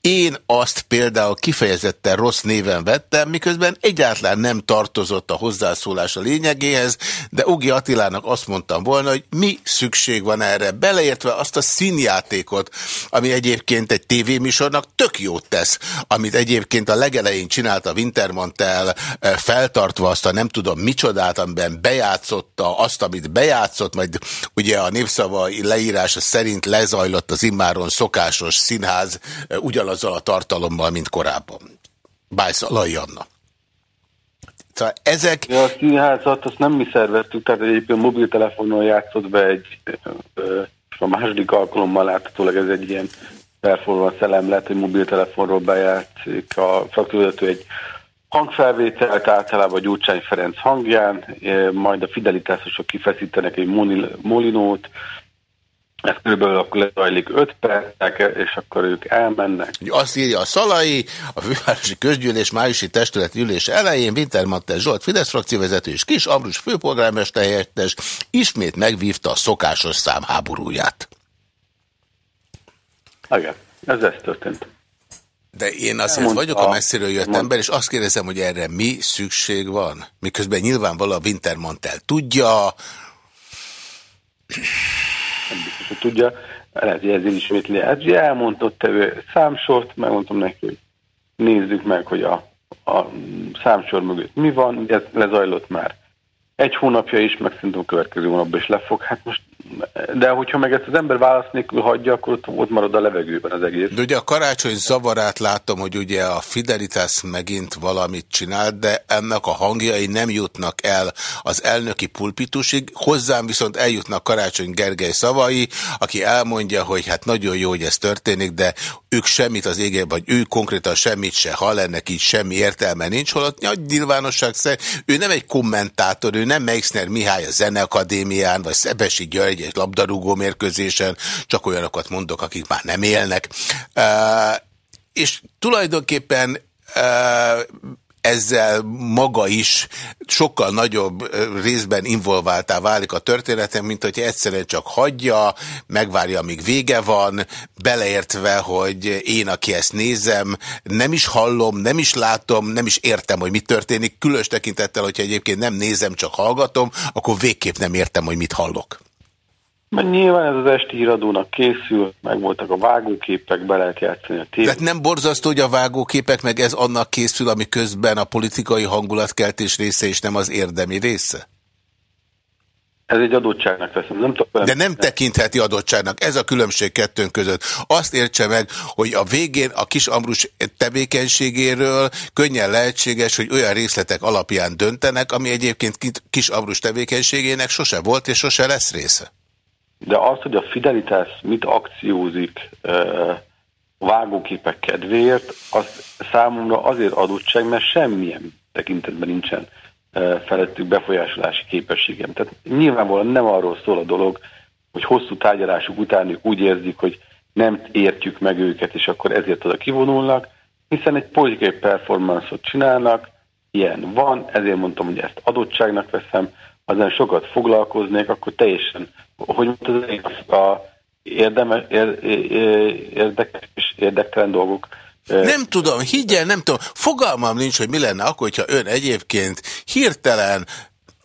Én azt például kifejezetten rossz néven vettem, miközben egyáltalán nem tartozott a hozzászólás a lényegéhez, de Ugi Attilának azt mondtam volna, hogy mi szükség van erre, beleértve azt a színjátékot, ami egyébként egy tévéműsornak tök jót tesz, amit egyébként a legelején csinált a Wintermantel, eh, feltartva azt a nem tudom micsodát, amiben bejátszotta azt, amit bejátszott, majd ugye a népszava leírása szerint lezajlott az immáron szokásos színház eh, ugyanaz azzal a tartalommal, mint korábban. Bájszalai Anna. Szóval ezek... Ja, a színházat azt nem mi szerveztük, tehát egyébként mobiltelefonon játszott be egy, a második alkalommal láthatólag ez egy ilyen performance elem lett, hogy mobiltelefonról bejátszik a frakcióvezető egy hangfelvételt általában Gyurcsány Ferenc hangján, majd a fidelitásosok kifeszítenek egy molinót, ez körülbelül akkor lezajlik 5 percek, és akkor ők elmennek. Azt írja a Szalai, a Fővárosi Közgyűlés májusi testületi ülés elején Wintermantel Zsolt Fidesz frakcióvezető és Kis Ambrus főpolgármester helyettes ismét megvívta a szokásos számháborúját. Igen, ez ez történt. De én azért Mond, vagyok a messziről jött mond. ember, és azt kérdezem, hogy erre mi szükség van? Miközben nyilvánvalóan Wintermantel tudja, nem biztos, hogy tudja, lehet, hogy ezért ismétli. Hát elmondott ő számsort, megmondtam neki, hogy nézzük meg, hogy a, a számsor mögött mi van, ez lezajlott már egy hónapja is, meg szerintem a következő hónapban is lefog. Hát most, de hogyha meg ezt az ember válasz nélkül hagyja, akkor ott, ott marad a levegőben az egész. De ugye a karácsony zavarát látom, hogy ugye a Fidelitas megint valamit csinál, de ennek a hangjai nem jutnak el az elnöki pulpitusig, hozzám viszont eljutnak Karácsony Gergely szavai, aki elmondja, hogy hát nagyon jó, hogy ez történik, de ők semmit az égen, vagy ő konkrétan semmit se hall, ennek így semmi értelme nincs, holott a nyilvánosság szerint ő nem egy kommentátor, ő nem Meixner Mihály a Zeneakadémián, vagy Szebesi György egy labdarúgó mérkőzésen, csak olyanokat mondok, akik már nem élnek. És tulajdonképpen ezzel maga is sokkal nagyobb részben involváltá válik a történetem, mint hogy egyszerűen csak hagyja, megvárja, amíg vége van, beleértve, hogy én, aki ezt nézem, nem is hallom, nem is látom, nem is értem, hogy mi történik, különös tekintettel, hogyha egyébként nem nézem, csak hallgatom, akkor végképp nem értem, hogy mit hallok. Mert nyilván ez az esti híradónak készül, meg voltak a vágóképek, be lehet játszani a tévét. Tehát nem borzasztó, hogy a vágóképek, meg ez annak készül, ami közben a politikai hangulatkeltés része, és nem az érdemi része? Ez egy adottságnak veszem. Nem tudom, De nem tekintheti adottságnak. Ez a különbség kettőnk között. Azt értse meg, hogy a végén a kis Ambrus tevékenységéről könnyen lehetséges, hogy olyan részletek alapján döntenek, ami egyébként kis Ambrus tevékenységének sose volt és sose lesz része. De az, hogy a Fidelitás mit akciózik vágóképek kedvéért, az számomra azért adottság, mert semmilyen tekintetben nincsen felettük befolyásolási képességem. Tehát nyilvánvalóan nem arról szól a dolog, hogy hosszú tárgyalásuk után ők úgy érzik, hogy nem értjük meg őket, és akkor ezért oda kivonulnak, hiszen egy politikai performance-ot csinálnak, ilyen van, ezért mondtam, hogy ezt adottságnak veszem, azon sokat foglalkoznék, akkor teljesen, hogy mondtad, a érdeme, érdekes és érdektelen dolgok nem tudom, higgyel, nem tudom, fogalmam nincs, hogy mi lenne akkor, hogyha ön egyébként hirtelen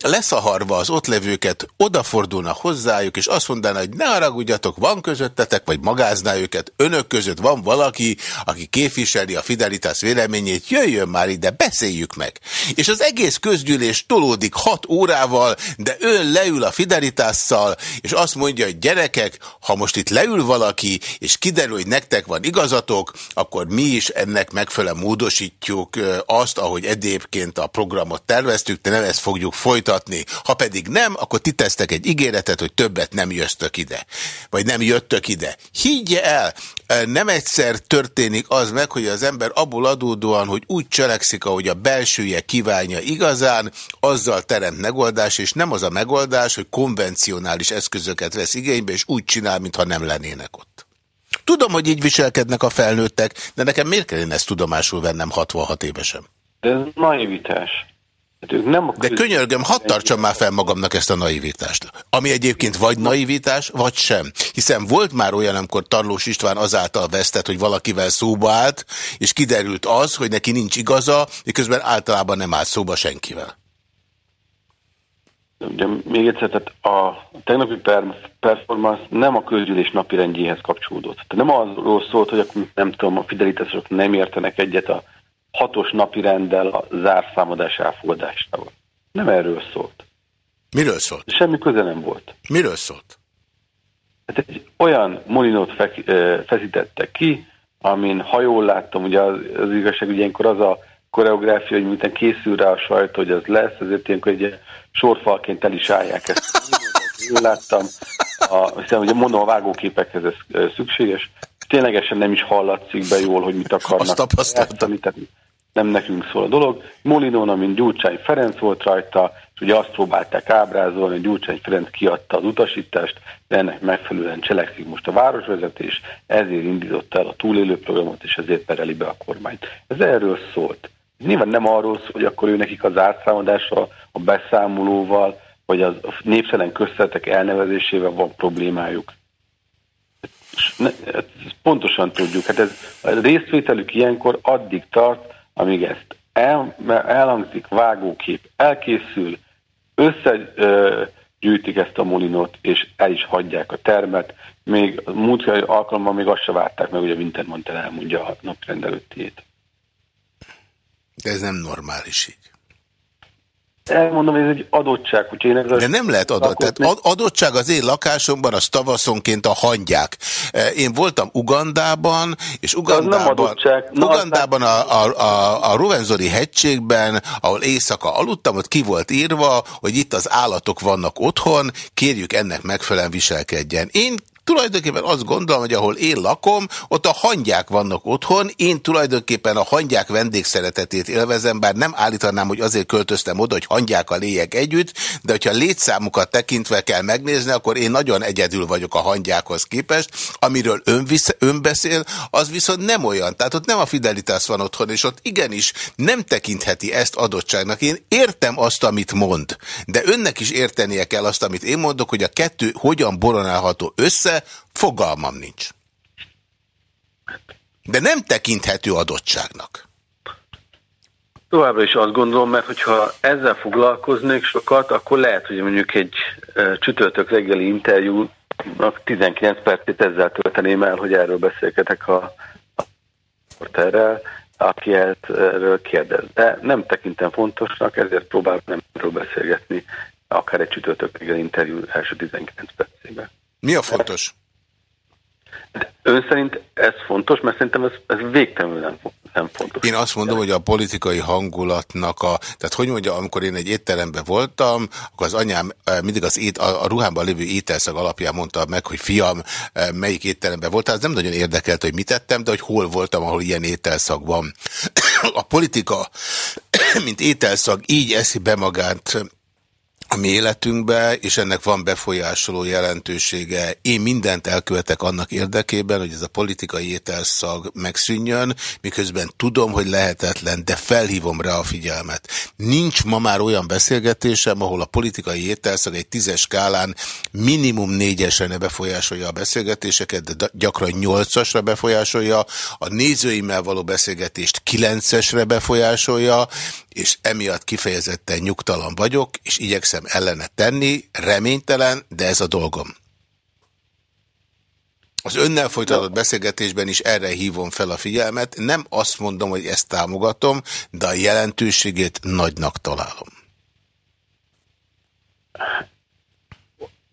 leszaharva az ott levőket, odafordulna hozzájuk, és azt mondaná, hogy ne haragudjatok, van közöttetek, vagy magázná őket, önök között van valaki, aki képviseli a Fidelitas véleményét, jöjjön már ide, beszéljük meg. És az egész közgyűlés tolódik hat órával, de ön leül a Fidelitásszal, és azt mondja, hogy gyerekek, ha most itt leül valaki, és kiderül, hogy nektek van igazatok, akkor mi is ennek megfelelően módosítjuk azt, ahogy egyébként a programot terveztük, de nem ezt fogjuk folytatni, folytatni. Ha pedig nem, akkor ti tesztek egy ígéretet, hogy többet nem jöztök ide. Vagy nem jöttök ide. Higgye el, nem egyszer történik az meg, hogy az ember abból adódóan, hogy úgy cselekszik, ahogy a belsője kívánja igazán, azzal teremt megoldás, és nem az a megoldás, hogy konvencionális eszközöket vesz igénybe, és úgy csinál, mintha nem lennének ott. Tudom, hogy így viselkednek a felnőttek, de nekem miért kellene ezt tudomásul vennem 66 évesen? De ez naivitás. Hát ők nem De könyörgöm, hadd tartsam már fel magamnak ezt a naivitást. Ami egyébként vagy naivitás, vagy sem. Hiszen volt már olyan, amikor Tarlós István azáltal vesztett, hogy valakivel szóba állt, és kiderült az, hogy neki nincs igaza, miközben általában nem állt szóba senkivel. Ugye még egyszer, tehát a tegnapi performance nem a közgyűlés napirendjéhez kapcsolódott. Tehát nem arról szólt, hogy akkor nem tudom, a fidelitások nem értenek egyet a hatos napi rendel a zárszámadás elfogadásával. Nem erről szólt. Miről szólt? Semmi köze nem volt. Miről szólt? Hát egy olyan molinót fe, feszítettek ki, amin, ha jól láttam, ugye az, az igazság, ugye ilyenkor az a koreográfia, hogy minden készül rá a sajt, hogy az lesz, ezért ilyenkor egy sorfalként el is állják ezt. Jól láttam, a, hiszem, hogy a mono a vágóképekhez ez szükséges. Ténylegesen nem is hallatszik be jól, hogy mit akarnak. Azt tapasztaltam. Tehát nem nekünk szól a dolog. Molinón, amint Gyurcsány Ferenc volt rajta, és ugye azt próbálták ábrázolni, hogy Gyurcsány Ferenc kiadta az utasítást, de ennek megfelelően cselekszik most a városvezetés, ezért indította el a túlélő programot, és ezért pereli be a kormányt. Ez erről szólt. Nyilván nem arról szól, hogy akkor ő nekik az átszámadással, a beszámolóval, vagy az népszelen köztetek elnevezésével van problémájuk. Ezt pontosan tudjuk. Hát ez, a részvételük ilyenkor addig tart, amíg ezt el, elhangzik, vágókép elkészül, összegyűjtik ezt a molinot, és el is hagyják a termet. Még múlt alkalommal még azt se várták meg, hogy a Wintermantel elmondja a naprendelőtét. De ez nem normális így. Elmondom, ez egy adottság. Hogy én De nem lehet adott. Tehát adottság az én lakásomban, az tavaszonként a hangyák. E, én voltam Ugandában, és Ugandában, Ugandában a, a, a, a Rovenzori hegységben, ahol éjszaka aludtam, ott ki volt írva, hogy itt az állatok vannak otthon, kérjük ennek megfelelően viselkedjen. Én Tulajdonképpen azt gondolom, hogy ahol én lakom, ott a hangyák vannak otthon, én tulajdonképpen a hangyák vendégszeretetét élvezem, bár nem állítanám, hogy azért költöztem oda, hogy hangyákkal éljek együtt, de hogyha létszámukat tekintve kell megnézni, akkor én nagyon egyedül vagyok a hangyákhoz képest, amiről ön, visz, ön beszél, az viszont nem olyan. Tehát ott nem a fidelitás van otthon, és ott igenis nem tekintheti ezt adottságnak. Én értem azt, amit mond, de önnek is értenie kell azt, amit én mondok, hogy a kettő hogyan boronálható össze, fogalmam nincs. De nem tekinthető adottságnak. Továbbra is azt gondolom, mert hogyha ezzel foglalkoznék sokat, akkor lehet, hogy mondjuk egy csütörtök reggeli interjú 19 percét ezzel tölteném el, hogy erről beszélgetek a, porterrel, aki erről kérdez. De nem tekintem fontosnak, ezért próbálom nem erről beszélgetni, akár egy csütörtök reggeli interjú első 19 percében. Mi a fontos? Ön szerint ez fontos, mert szerintem ez, ez végtelenül nem, nem fontos. Én azt mondom, hogy a politikai hangulatnak a... Tehát hogy mondja, amikor én egy étteremben voltam, akkor az anyám mindig az ét, a, a ruhámban lévő ételszag alapján mondta meg, hogy fiam, melyik étteremben voltál. Ez nem nagyon érdekelt, hogy mit tettem, de hogy hol voltam, ahol ilyen ételszag van. A politika, mint ételszag így eszi be magát a mi életünkbe, és ennek van befolyásoló jelentősége. Én mindent elkövetek annak érdekében, hogy ez a politikai ételszag megszűnjön, miközben tudom, hogy lehetetlen, de felhívom rá a figyelmet. Nincs ma már olyan beszélgetésem, ahol a politikai ételszag egy tízes skálán minimum négyesre ne befolyásolja a beszélgetéseket, de gyakran nyolcasra befolyásolja, a nézőimmel való beszélgetést kilencesre befolyásolja, és emiatt kifejezetten nyugtalan vagyok, és igyekszem ellene tenni, reménytelen, de ez a dolgom. Az önnel folytatott beszélgetésben is erre hívom fel a figyelmet. Nem azt mondom, hogy ezt támogatom, de a jelentőségét nagynak találom.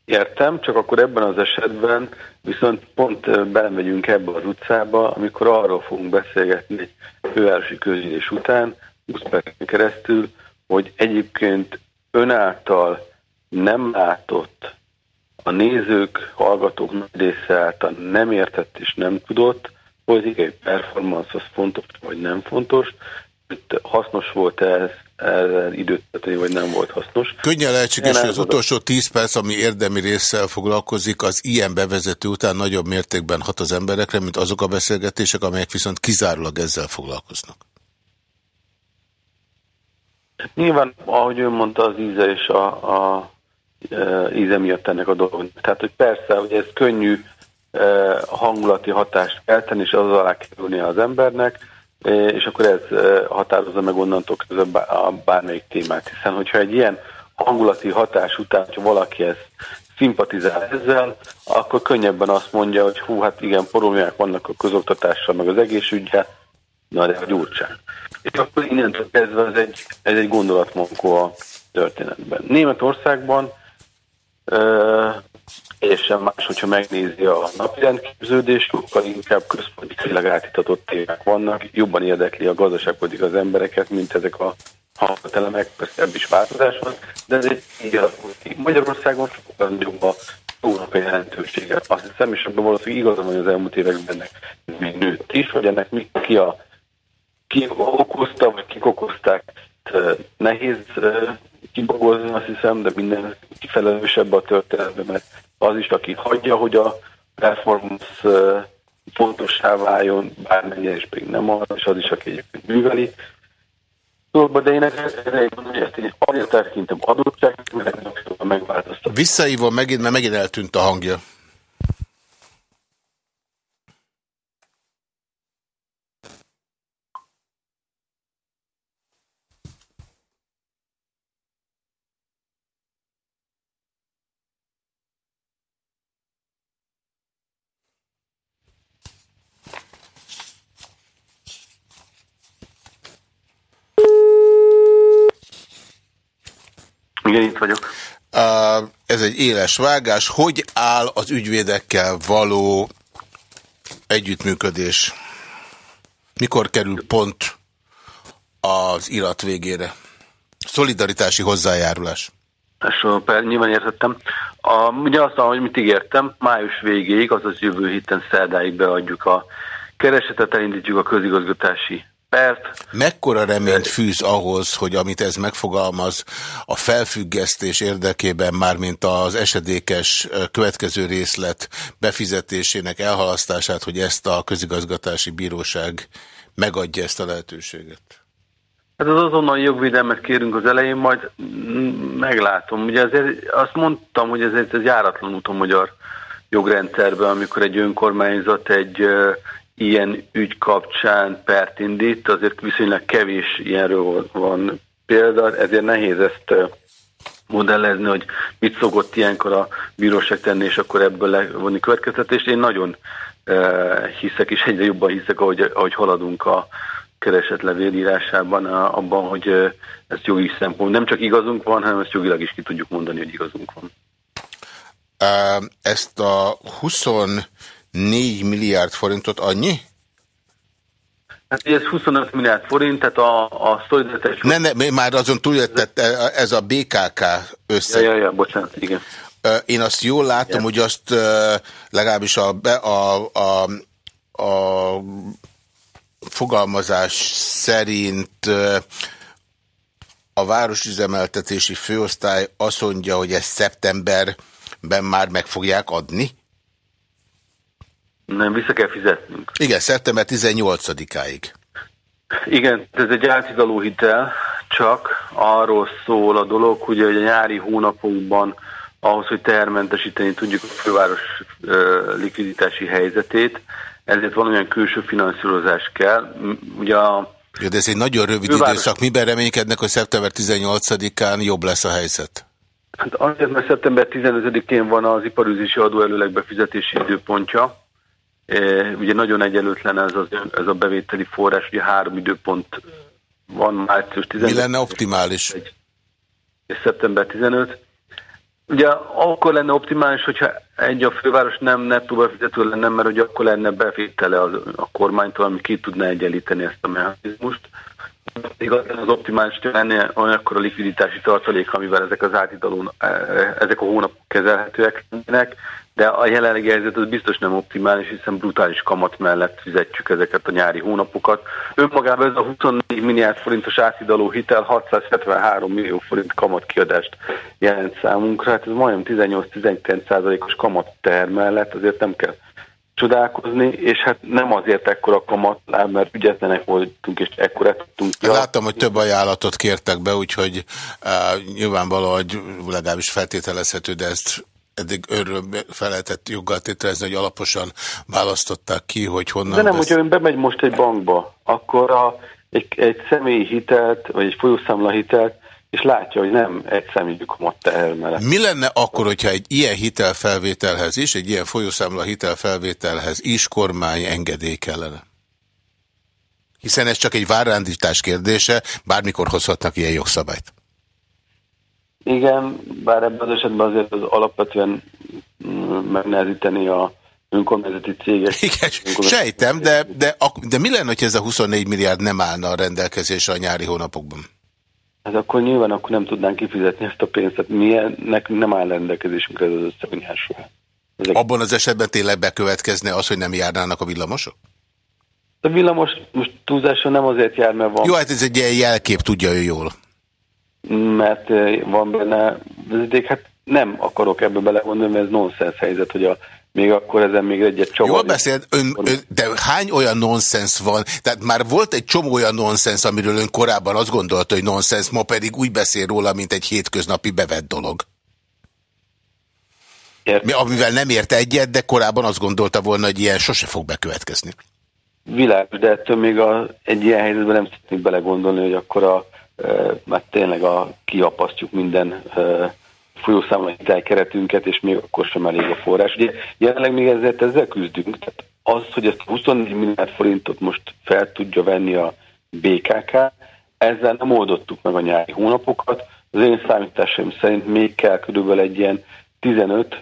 Értem, csak akkor ebben az esetben viszont pont belemegyünk ebbe az utcába, amikor arról fogunk beszélgetni egy fővárosi közgyűlés után, 20 percen keresztül, hogy egyébként önáltal nem látott, a nézők, hallgatók nagy része által nem értett és nem tudott, politikai performance az fontos vagy nem fontos, hasznos volt-e ez erre időt tenni, vagy nem volt hasznos. Könnyen lehetséges, hogy az utolsó 10 perc, ami érdemi résszel foglalkozik, az ilyen bevezető után nagyobb mértékben hat az emberekre, mint azok a beszélgetések, amelyek viszont kizárólag ezzel foglalkoznak. Nyilván, ahogy ön mondta, az íze és a, a e, íze miatt ennek a dolog. Tehát, hogy persze, hogy ez könnyű e, hangulati hatást kelteni, és az alá kerülni az embernek, e, és akkor ez e, határozza meg onnantól kezdve a bármelyik témát. Hiszen, hogyha egy ilyen hangulati hatás után, hogyha valaki ezt szimpatizál ezzel, akkor könnyebben azt mondja, hogy hú, hát igen, problémák vannak a közoktatással, meg az egészségügyel, na de a gyurcsán. És akkor innentől kezdve ez egy, ez egy gondolatmankó a történetben. Németországban sem más, hogyha megnézi a napirendképződést, sokkal inkább közpolitikailag átitatott témák vannak, jobban érdekli a gazdaságpolitika az embereket, mint ezek a hangatelemek, persze is változás van, de ez egy így alakult Magyarországon sokkal nagyobb a a jelentősége. Azt hiszem, és abban valószínűleg igazam, hogy az elmúlt években ennek még nőtt is, hogy ennek mi, ki a ki okozta, vagy kik okozták, nehéz kibogozni, azt hiszem, de minden kifelelősebb a történetben, mert az is, aki hagyja, hogy a performance fontossá váljon, bármennyire is pedig nem az, és az is, aki egyébként műveli. De én ezért hogy ezt én azért tekintem adottságnak, mert megváltoztatom. Visszaívom megint, mert megint eltűnt a hangja. Igen, itt vagyok. Ez egy éles vágás. Hogy áll az ügyvédekkel való együttműködés? Mikor kerül pont az irat végére? Szolidaritási hozzájárulás. Ezt nyilván értettem. A, ugye azt, hogy mit ígértem, május végéig, azaz jövő héten szerdáig beadjuk a keresetet, elindítjuk a közigazgatási pert. Mekkora reményt fűz ahhoz, hogy amit ez megfogalmaz, a felfüggesztés érdekében mármint az esedékes következő részlet befizetésének elhalasztását, hogy ezt a közigazgatási bíróság megadja ezt a lehetőséget? Hát az azonnal jogvédelmet kérünk az elején, majd meglátom. Ugye azért azt mondtam, hogy ez egy járatlan út a magyar jogrendszerben, amikor egy önkormányzat egy ilyen ügy kapcsán pert indít, azért viszonylag kevés ilyenről van példa, ezért nehéz ezt modellezni, hogy mit szokott ilyenkor a bíróság tenni, és akkor ebből levonni következtetést. Én nagyon hiszek, és egyre jobban hiszek, ahogy, ahogy haladunk a keresett levélírásában, abban, hogy ezt jogi szempont nem csak igazunk van, hanem ezt jogilag is ki tudjuk mondani, hogy igazunk van. Ezt a 20 4 milliárd forintot annyi? Hát ez 25 milliárd forint, tehát a, a szolidaritás... Ne, ne, már azon túljöttett ez a BKK összeg. Ja, ja, ja, bocsánat, igen. Én azt jól látom, igen. hogy azt legalábbis a, a, a, a fogalmazás szerint a városüzemeltetési főosztály azt mondja, hogy ezt szeptemberben már meg fogják adni? Nem, vissza kell fizetnünk. Igen, szeptember 18-áig. Igen, ez egy áthidaló hitel, csak arról szól a dolog, hogy a nyári hónapokban ahhoz, hogy tehermentesíteni tudjuk a főváros likviditási helyzetét, ezért van olyan külső finanszírozás kell. Ugye a ja, de ez egy nagyon rövid főváros... időszak. Miben reménykednek, hogy szeptember 18-án jobb lesz a helyzet? Hát azért, mert szeptember 15-én van az iparűzési adóelőleg befizetési időpontja, Ugye nagyon egyelőtlen ez, az, ez a bevételi forrás, ugye három időpont van, március 15. Mi lenne optimális? És szeptember 15. Ugye akkor lenne optimális, hogyha egy a főváros nem nettó befizető lenne, mert ugye akkor lenne bevétele az, a kormánytól, ami ki tudná egyenlíteni ezt a mechanizmust. Igazán az optimális, hogy lenne olyankor a likviditási tartalék, amivel ezek az átidaló, e, ezek a hónapok kezelhetőek lennének, de a jelenlegi helyzet az biztos nem optimális, hiszen brutális kamat mellett fizetjük ezeket a nyári hónapokat. Önmagában ez a 24 milliárd forintos átidaló hitel 673 millió forint kamatkiadást jelent számunkra, hát ez majdnem 18-19 százalékos kamat ter mellett, azért nem kell csodálkozni, és hát nem azért ekkora kamat, mert ügyetlenek voltunk, és ekkora tudtunk. Láttam, hogy több ajánlatot kértek be, úgyhogy uh, nyilvánvalóan, hogy legalábbis feltételezhető, de ezt eddig örül fel lehetett joggal tételezni, hogy alaposan választották ki, hogy honnan... De nem, hogyha ön bemegy most egy bankba, akkor a, egy, egy személyi hitelt, vagy egy folyószámla hitelt, és látja, hogy nem egy személyű kamat teher Mi lenne akkor, hogyha egy ilyen hitelfelvételhez is, egy ilyen folyószámla hitelfelvételhez is kormány engedély kellene? Hiszen ez csak egy várrándítás kérdése, bármikor hozhatnak ilyen jogszabályt. Igen, bár ebben az esetben azért az alapvetően mm, megnehezíteni a önkormányzati cégek. Igen, sejtem, de, de, de mi lenne, hogy ez a 24 milliárd nem állna a rendelkezésre a nyári hónapokban? Hát akkor nyilván akkor nem tudnánk kifizetni ezt a pénzt, tehát milyennek nem áll rendelkezésünkre ez az összegnyásról. Ezek... Abban az esetben tényleg bekövetkezne az, hogy nem járnának a villamosok? A villamos most túlzáson nem azért jár, mert van... Jó, hát ez egy ilyen jelkép, tudja ő jól. Mert van benne vezeték, hát nem akarok ebbe belegondolni, mert ez nonsens helyzet, hogy a még akkor ezen még egyet csavar. Jól beszélt, ön, ön, de hány olyan nonsens van? Tehát már volt egy csomó olyan nonsens, amiről ön korábban azt gondolta, hogy nonsens, ma pedig úgy beszél róla, mint egy hétköznapi bevett dolog. Mi, amivel nem ért egyet, de korábban azt gondolta volna, hogy ilyen sose fog bekövetkezni. Világos, de ettől még a, egy ilyen helyzetben nem szeretnék belegondolni, hogy akkor a, mert tényleg a, kiapasztjuk minden folyószámlai keretünket, és még akkor sem elég a forrás. Ugye jelenleg még ezzel, ezzel küzdünk. Tehát az, hogy ezt 24 milliárd forintot most fel tudja venni a BKK, ezzel nem oldottuk meg a nyári hónapokat. Az én számításaim szerint még kell körülbelül egy ilyen 15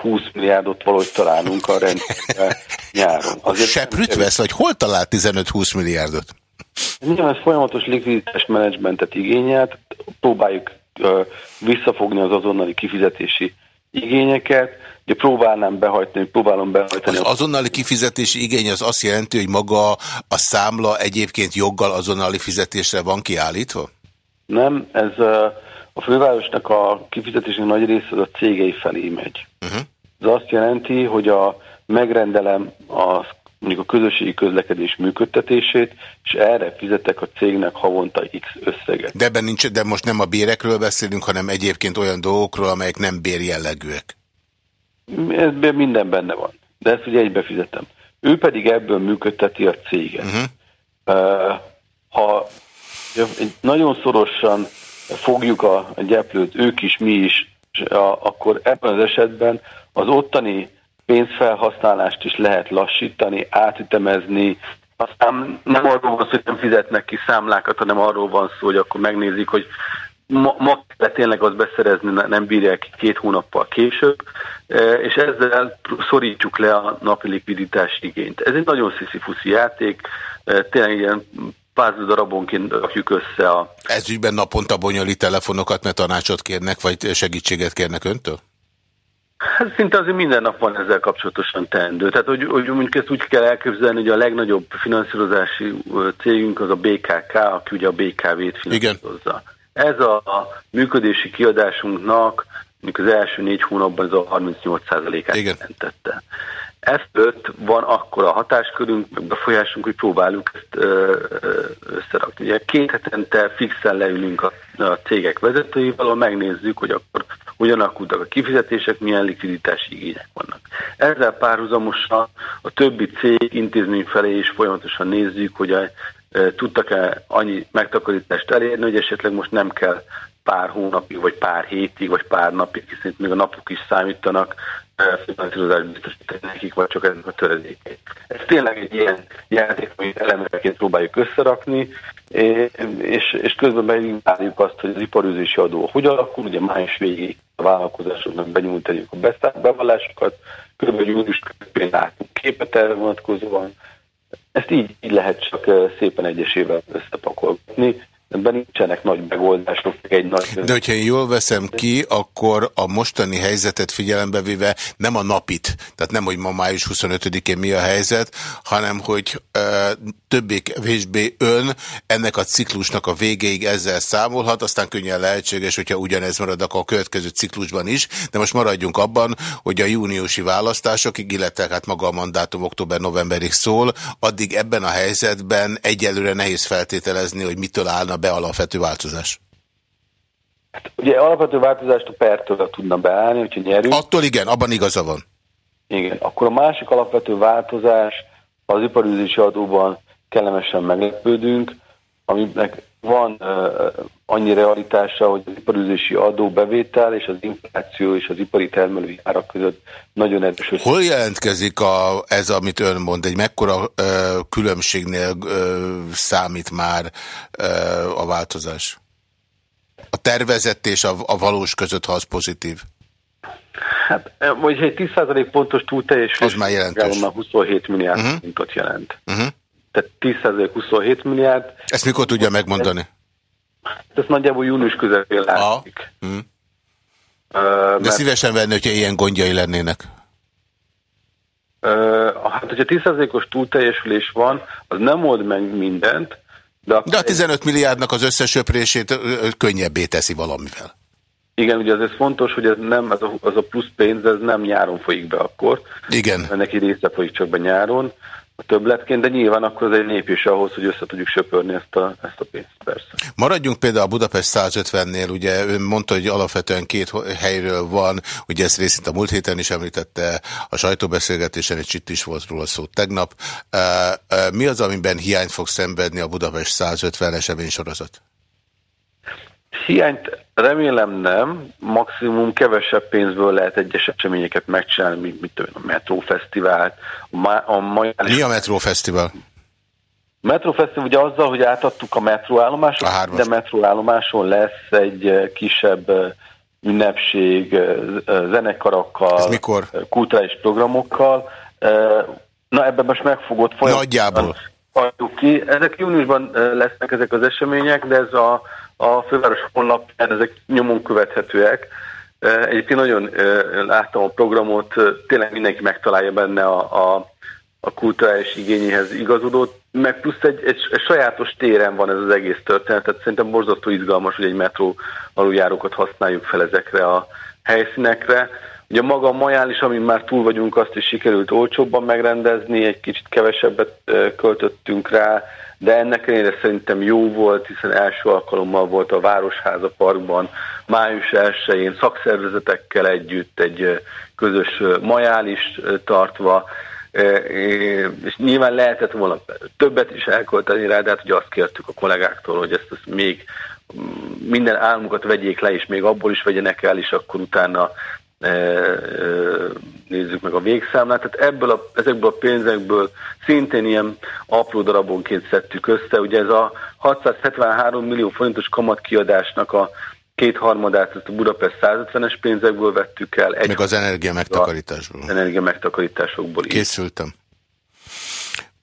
20 milliárdot valahogy találunk a rendszerben nyáron. Azért Seprűt vesz, vagy hol talál 15-20 milliárdot? Nyilván folyamatos likviditás menedzsmentet igényelt, próbáljuk visszafogni az azonnali kifizetési igényeket, ugye próbálnám behajtani, próbálom behajtani. Az azonnali kifizetési igény az azt jelenti, hogy maga a számla egyébként joggal azonnali fizetésre van kiállítva? Nem, ez a fővárosnak a kifizetési nagy része az a cégei felé megy. Uh-huh. Ez azt jelenti, hogy a megrendelem a mondjuk a közösségi közlekedés működtetését, és erre fizetek a cégnek havonta X összeget. De ebben nincs, de most nem a bérekről beszélünk, hanem egyébként olyan dolgokról, amelyek nem bérjellegűek. Ez minden benne van, de ezt ugye egybe fizetem. Ő pedig ebből működteti a céget. Uh -huh. Ha nagyon szorosan fogjuk a, a gyeplőt, ők is, mi is, akkor ebben az esetben az ottani pénzfelhasználást is lehet lassítani, átütemezni, aztán nem arról van szó, hogy nem fizetnek ki számlákat, hanem arról van szó, hogy akkor megnézik, hogy ma, ma kell tényleg azt beszerezni, nem bírják két hónappal később, e, és ezzel szorítjuk le a napi likviditás igényt. Ez egy nagyon sziszifuszi játék, e, tényleg ilyen pár darabonként rakjuk össze a... Ez ügyben naponta bonyolít telefonokat, mert tanácsot kérnek, vagy segítséget kérnek öntől? Hát szinte azért minden nap van ezzel kapcsolatosan teendő. Tehát, hogy, hogy mondjuk ezt úgy kell elképzelni, hogy a legnagyobb finanszírozási cégünk az a BKK, aki ugye a BKV-t finanszírozza. Igen. Ez a, működési kiadásunknak mondjuk az első négy hónapban ez a 38%-át jelentette. Ezt van akkor a hatáskörünk, meg befolyásunk, hogy próbáljuk ezt ö, ö, összerakni. Ugye két hetente fixen leülünk a, a cégek vezetőivel, ahol megnézzük, hogy akkor alakultak a kifizetések, milyen likviditási igények vannak. Ezzel párhuzamosan a többi cég intézmény felé is folyamatosan nézzük, hogy a, e, tudtak-e annyi megtakarítást elérni, hogy esetleg most nem kell pár hónapig, vagy pár hétig, vagy pár napig, hiszen még a napok is számítanak, finanszírozást biztosítani nekik, vagy csak ennek a töredékei. Ez tényleg egy ilyen játék, amit elemeként próbáljuk összerakni, és, és közben megvizsgáljuk azt, hogy az iparűzési adó hogy alakul, ugye május végig a vállalkozásoknak benyújtaniuk a bevallásokat, kb. június közepén látunk képet erre vonatkozóan. Ezt így, így lehet csak szépen egyesével összepakolni, ebben nincsenek nagy megoldások, egy nagy... De hogyha én jól veszem ki, akkor a mostani helyzetet figyelembe véve nem a napit, tehát nem, hogy ma május 25-én mi a helyzet, hanem hogy többé-kevésbé ön ennek a ciklusnak a végéig ezzel számolhat, aztán könnyen lehetséges, hogyha ugyanez marad, akkor a következő ciklusban is, de most maradjunk abban, hogy a júniusi választásokig, illetve hát maga a mandátum október-novemberig szól, addig ebben a helyzetben egyelőre nehéz feltételezni, hogy mitől állna be alapvető változás? Hát, ugye alapvető változást a pertől tudna beállni, hogyha nyerünk. Attól igen, abban igaza van. Igen, akkor a másik alapvető változás az iparűzési adóban kellemesen meglepődünk, aminek van uh, annyi realitása, hogy az iparűzési adóbevétel és az infláció és az ipari termelői árak között nagyon erős. Hol jelentkezik a, ez, amit ön mond, egy mekkora uh, különbségnél uh, számít már uh, a változás? A tervezett és a, a valós között, ha az pozitív? Hát, vagy egy 10% pontos túlteljesülés, az már jelentős. 27 milliárd uh mhm. -huh. jelent. Uh mhm. -huh tehát 10% 27 milliárd. Ezt mikor tudja megmondani? Ez nagyjából június közepén látszik. Uh, De mert... szívesen venni, hogyha ilyen gondjai lennének. hát hogyha 10%-os túlteljesülés van, az nem old meg mindent, de, de a 15 milliárdnak az összesöprését könnyebbé teszi valamivel. Igen, ugye ez fontos, hogy ez nem, az a, az a plusz pénz, ez nem nyáron folyik be akkor. Igen. Neki része folyik csak be nyáron többletként, de nyilván akkor ez egy lépés ahhoz, hogy össze tudjuk söpörni ezt a, ezt a pénzt, persze. Maradjunk például a Budapest 150-nél, ugye ön mondta, hogy alapvetően két helyről van, ugye ezt részint a múlt héten is említette, a sajtóbeszélgetésen egy csitt is volt róla szó tegnap. Mi az, amiben hiányt fog szenvedni a Budapest 150 esemény sorozat? Hiányt remélem nem, maximum kevesebb pénzből lehet egyes eseményeket megcsinálni, mint tudom, a Metrófesztivált. A, a majális... Mi a Metrófesztivál? Metrófesztivál ugye azzal, hogy átadtuk a metróállomáson, de metróállomáson lesz egy eh, kisebb eh, ünnepség, eh, zenekarakkal, Ez mikor? kulturális programokkal. Na ebben most megfogott folyamatosan. Nagyjából. Ki. Ezek júniusban lesznek ezek az események, de ez a a főváros honlapján ezek nyomon követhetőek. Egyébként nagyon láttam a programot, tényleg mindenki megtalálja benne a, a, a kulturális igényéhez igazodót, meg plusz egy, egy, egy sajátos téren van ez az egész történet, tehát szerintem borzasztó izgalmas, hogy egy metró aluljárókat használjuk fel ezekre a helyszínekre. Ugye maga a majál is, amin már túl vagyunk, azt is sikerült olcsóbban megrendezni, egy kicsit kevesebbet költöttünk rá, de ennek ellenére szerintem jó volt, hiszen első alkalommal volt a Városháza Parkban május 1-én szakszervezetekkel együtt egy közös majálist tartva, és nyilván lehetett volna többet is elkölteni rá, de hát ugye azt kértük a kollégáktól, hogy ezt, ezt még minden álmukat vegyék le, és még abból is vegyenek el, és akkor utána nézzük meg a végszámlát. Tehát ebből a, ezekből a pénzekből szintén ilyen apró darabonként szedtük össze. Ugye ez a 673 millió forintos kamatkiadásnak a kétharmadát a Budapest 150-es pénzekből vettük el. Egy meg az energia megtakarításból. Az energia megtakarításokból is. Készültem.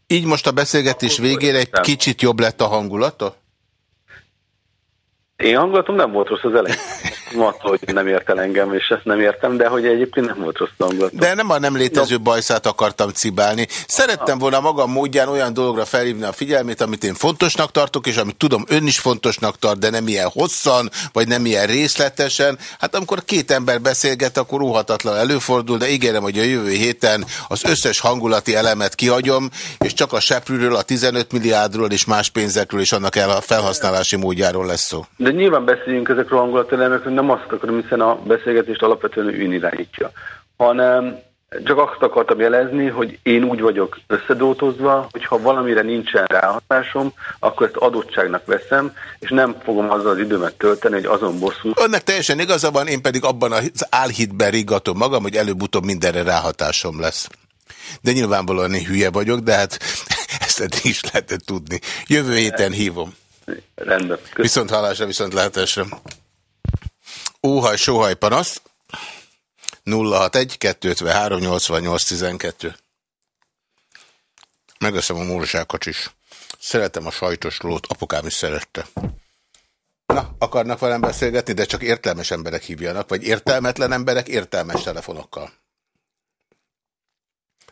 Így most a beszélgetés végére egy kicsit jobb lett a hangulata? Én hangulatom nem volt rossz az elején. Attól, hogy nem ért el engem, és ezt nem értem, de hogy egyébként nem volt rossz hangulatom. De nem a nem létező bajszát akartam cibálni. Szerettem volna magam módján olyan dologra felhívni a figyelmét, amit én fontosnak tartok, és amit tudom ön is fontosnak tart, de nem ilyen hosszan, vagy nem ilyen részletesen. Hát amikor két ember beszélget, akkor óhatatlan előfordul, de ígérem, hogy a jövő héten az összes hangulati elemet kihagyom, és csak a seprűről, a 15 milliárdról és más pénzekről és annak el a felhasználási módjáról lesz szó. De nyilván beszéljünk ezekről a hangulatelemekről, nem azt akarom, hiszen a beszélgetést alapvetően ő irányítja, hanem csak azt akartam jelezni, hogy én úgy vagyok összedótozva, hogy ha valamire nincsen ráhatásom, akkor ezt adottságnak veszem, és nem fogom azzal az időmet tölteni, hogy azon bosszú. Önnek teljesen igaza van, én pedig abban az álhitben riggatom magam, hogy előbb-utóbb mindenre ráhatásom lesz. De nyilvánvalóan én hülye vagyok, de hát ezt eddig is lehetett tudni. Jövő héten hívom. Rendben. Köszönöm. Viszont hallásra, viszont lehetésre. Óhaj, sóhaj, panasz. 061 253 88 12. Megveszem a mózsákat is. Szeretem a sajtos lót, apukám is szerette. Na, akarnak velem beszélgetni, de csak értelmes emberek hívjanak, vagy értelmetlen emberek értelmes telefonokkal.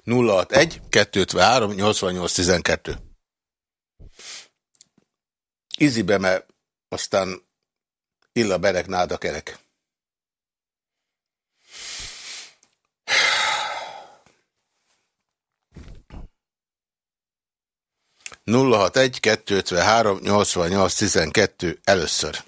061 253 88 12. Izibe, mert aztán illa berek, náda kerek. nulla hat egy kettő három nyolcvannyolc tizenkettő először.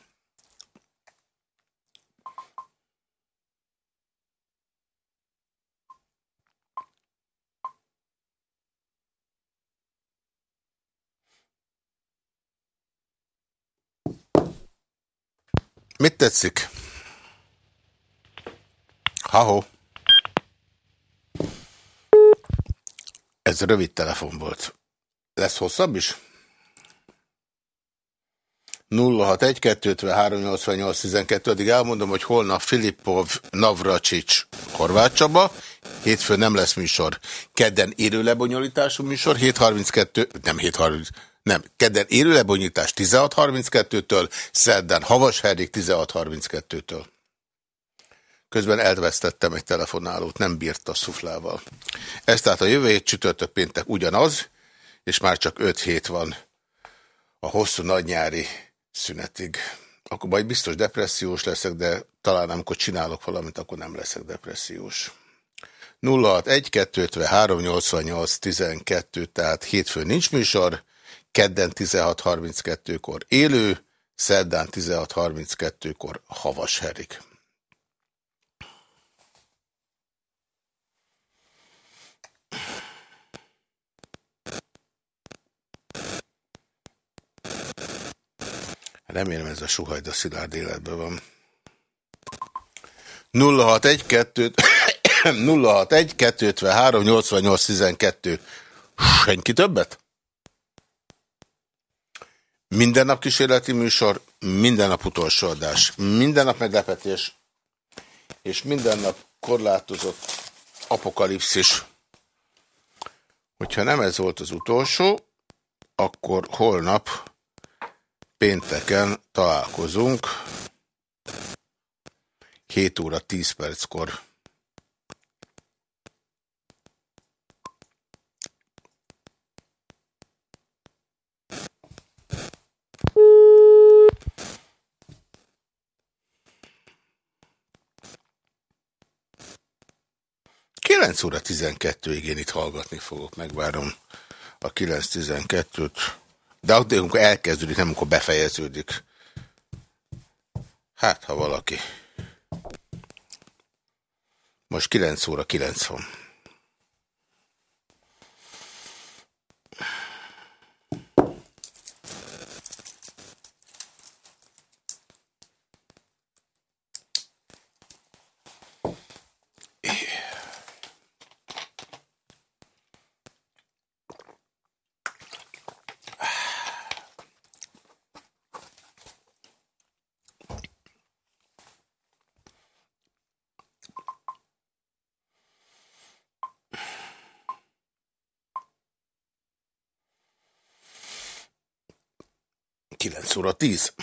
Mit tetszik? Ha-ho. Ez rövid telefon volt. Lesz hosszabb is? 061 253 12 addig elmondom, hogy holnap Filipov, Navracsics, Horváth Csaba, hétfőn nem lesz műsor. Kedden élő lebonyolítású műsor, 7.32, nem 7.30, nem, kedden élő lebonyítás 16.32-től, szerdán Havas Herrik 16.32-től. Közben elvesztettem egy telefonálót, nem bírt a szuflával. Ez tehát a jövő hét csütörtök péntek ugyanaz, és már csak öt hét van a hosszú nagynyári szünetig. Akkor majd biztos depressziós leszek, de talán amikor csinálok valamit, akkor nem leszek depressziós. 061 253 88 12, tehát hétfőn nincs műsor, kedden 16.32-kor élő, szerdán 16.32-kor havas herik. Remélem ez a suhajda szilárd életben van. 061 061 253 88 12 Senki többet? Minden nap kísérleti műsor, minden nap utolsó adás, minden nap meglepetés, és minden nap korlátozott apokalipszis. Hogyha nem ez volt az utolsó, akkor holnap pénteken találkozunk 7 óra 10 perckor. Kilenc óra 12-ig én itt hallgatni fogok, megvárom a 9-12-t. De amikor elkezdődik, nem amikor befejeződik. Hát, ha valaki. Most 9 óra 90. 9 óra 10.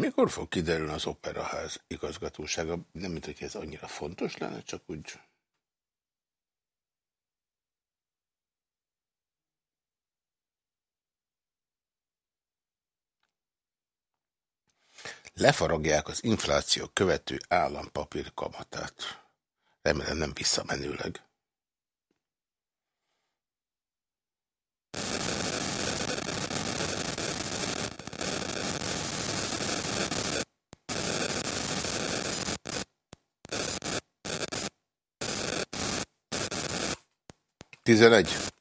Mikor fog kiderülni az operaház igazgatósága? Nem, mint hogy ez annyira fontos lenne, csak úgy... lefaragják az infláció követő állampapír kamatát. Remélem nem visszamenőleg. Tizenegy.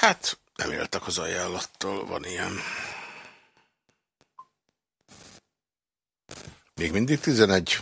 Hát, nem éltek az ajánlattal, van ilyen. Még mindig 11.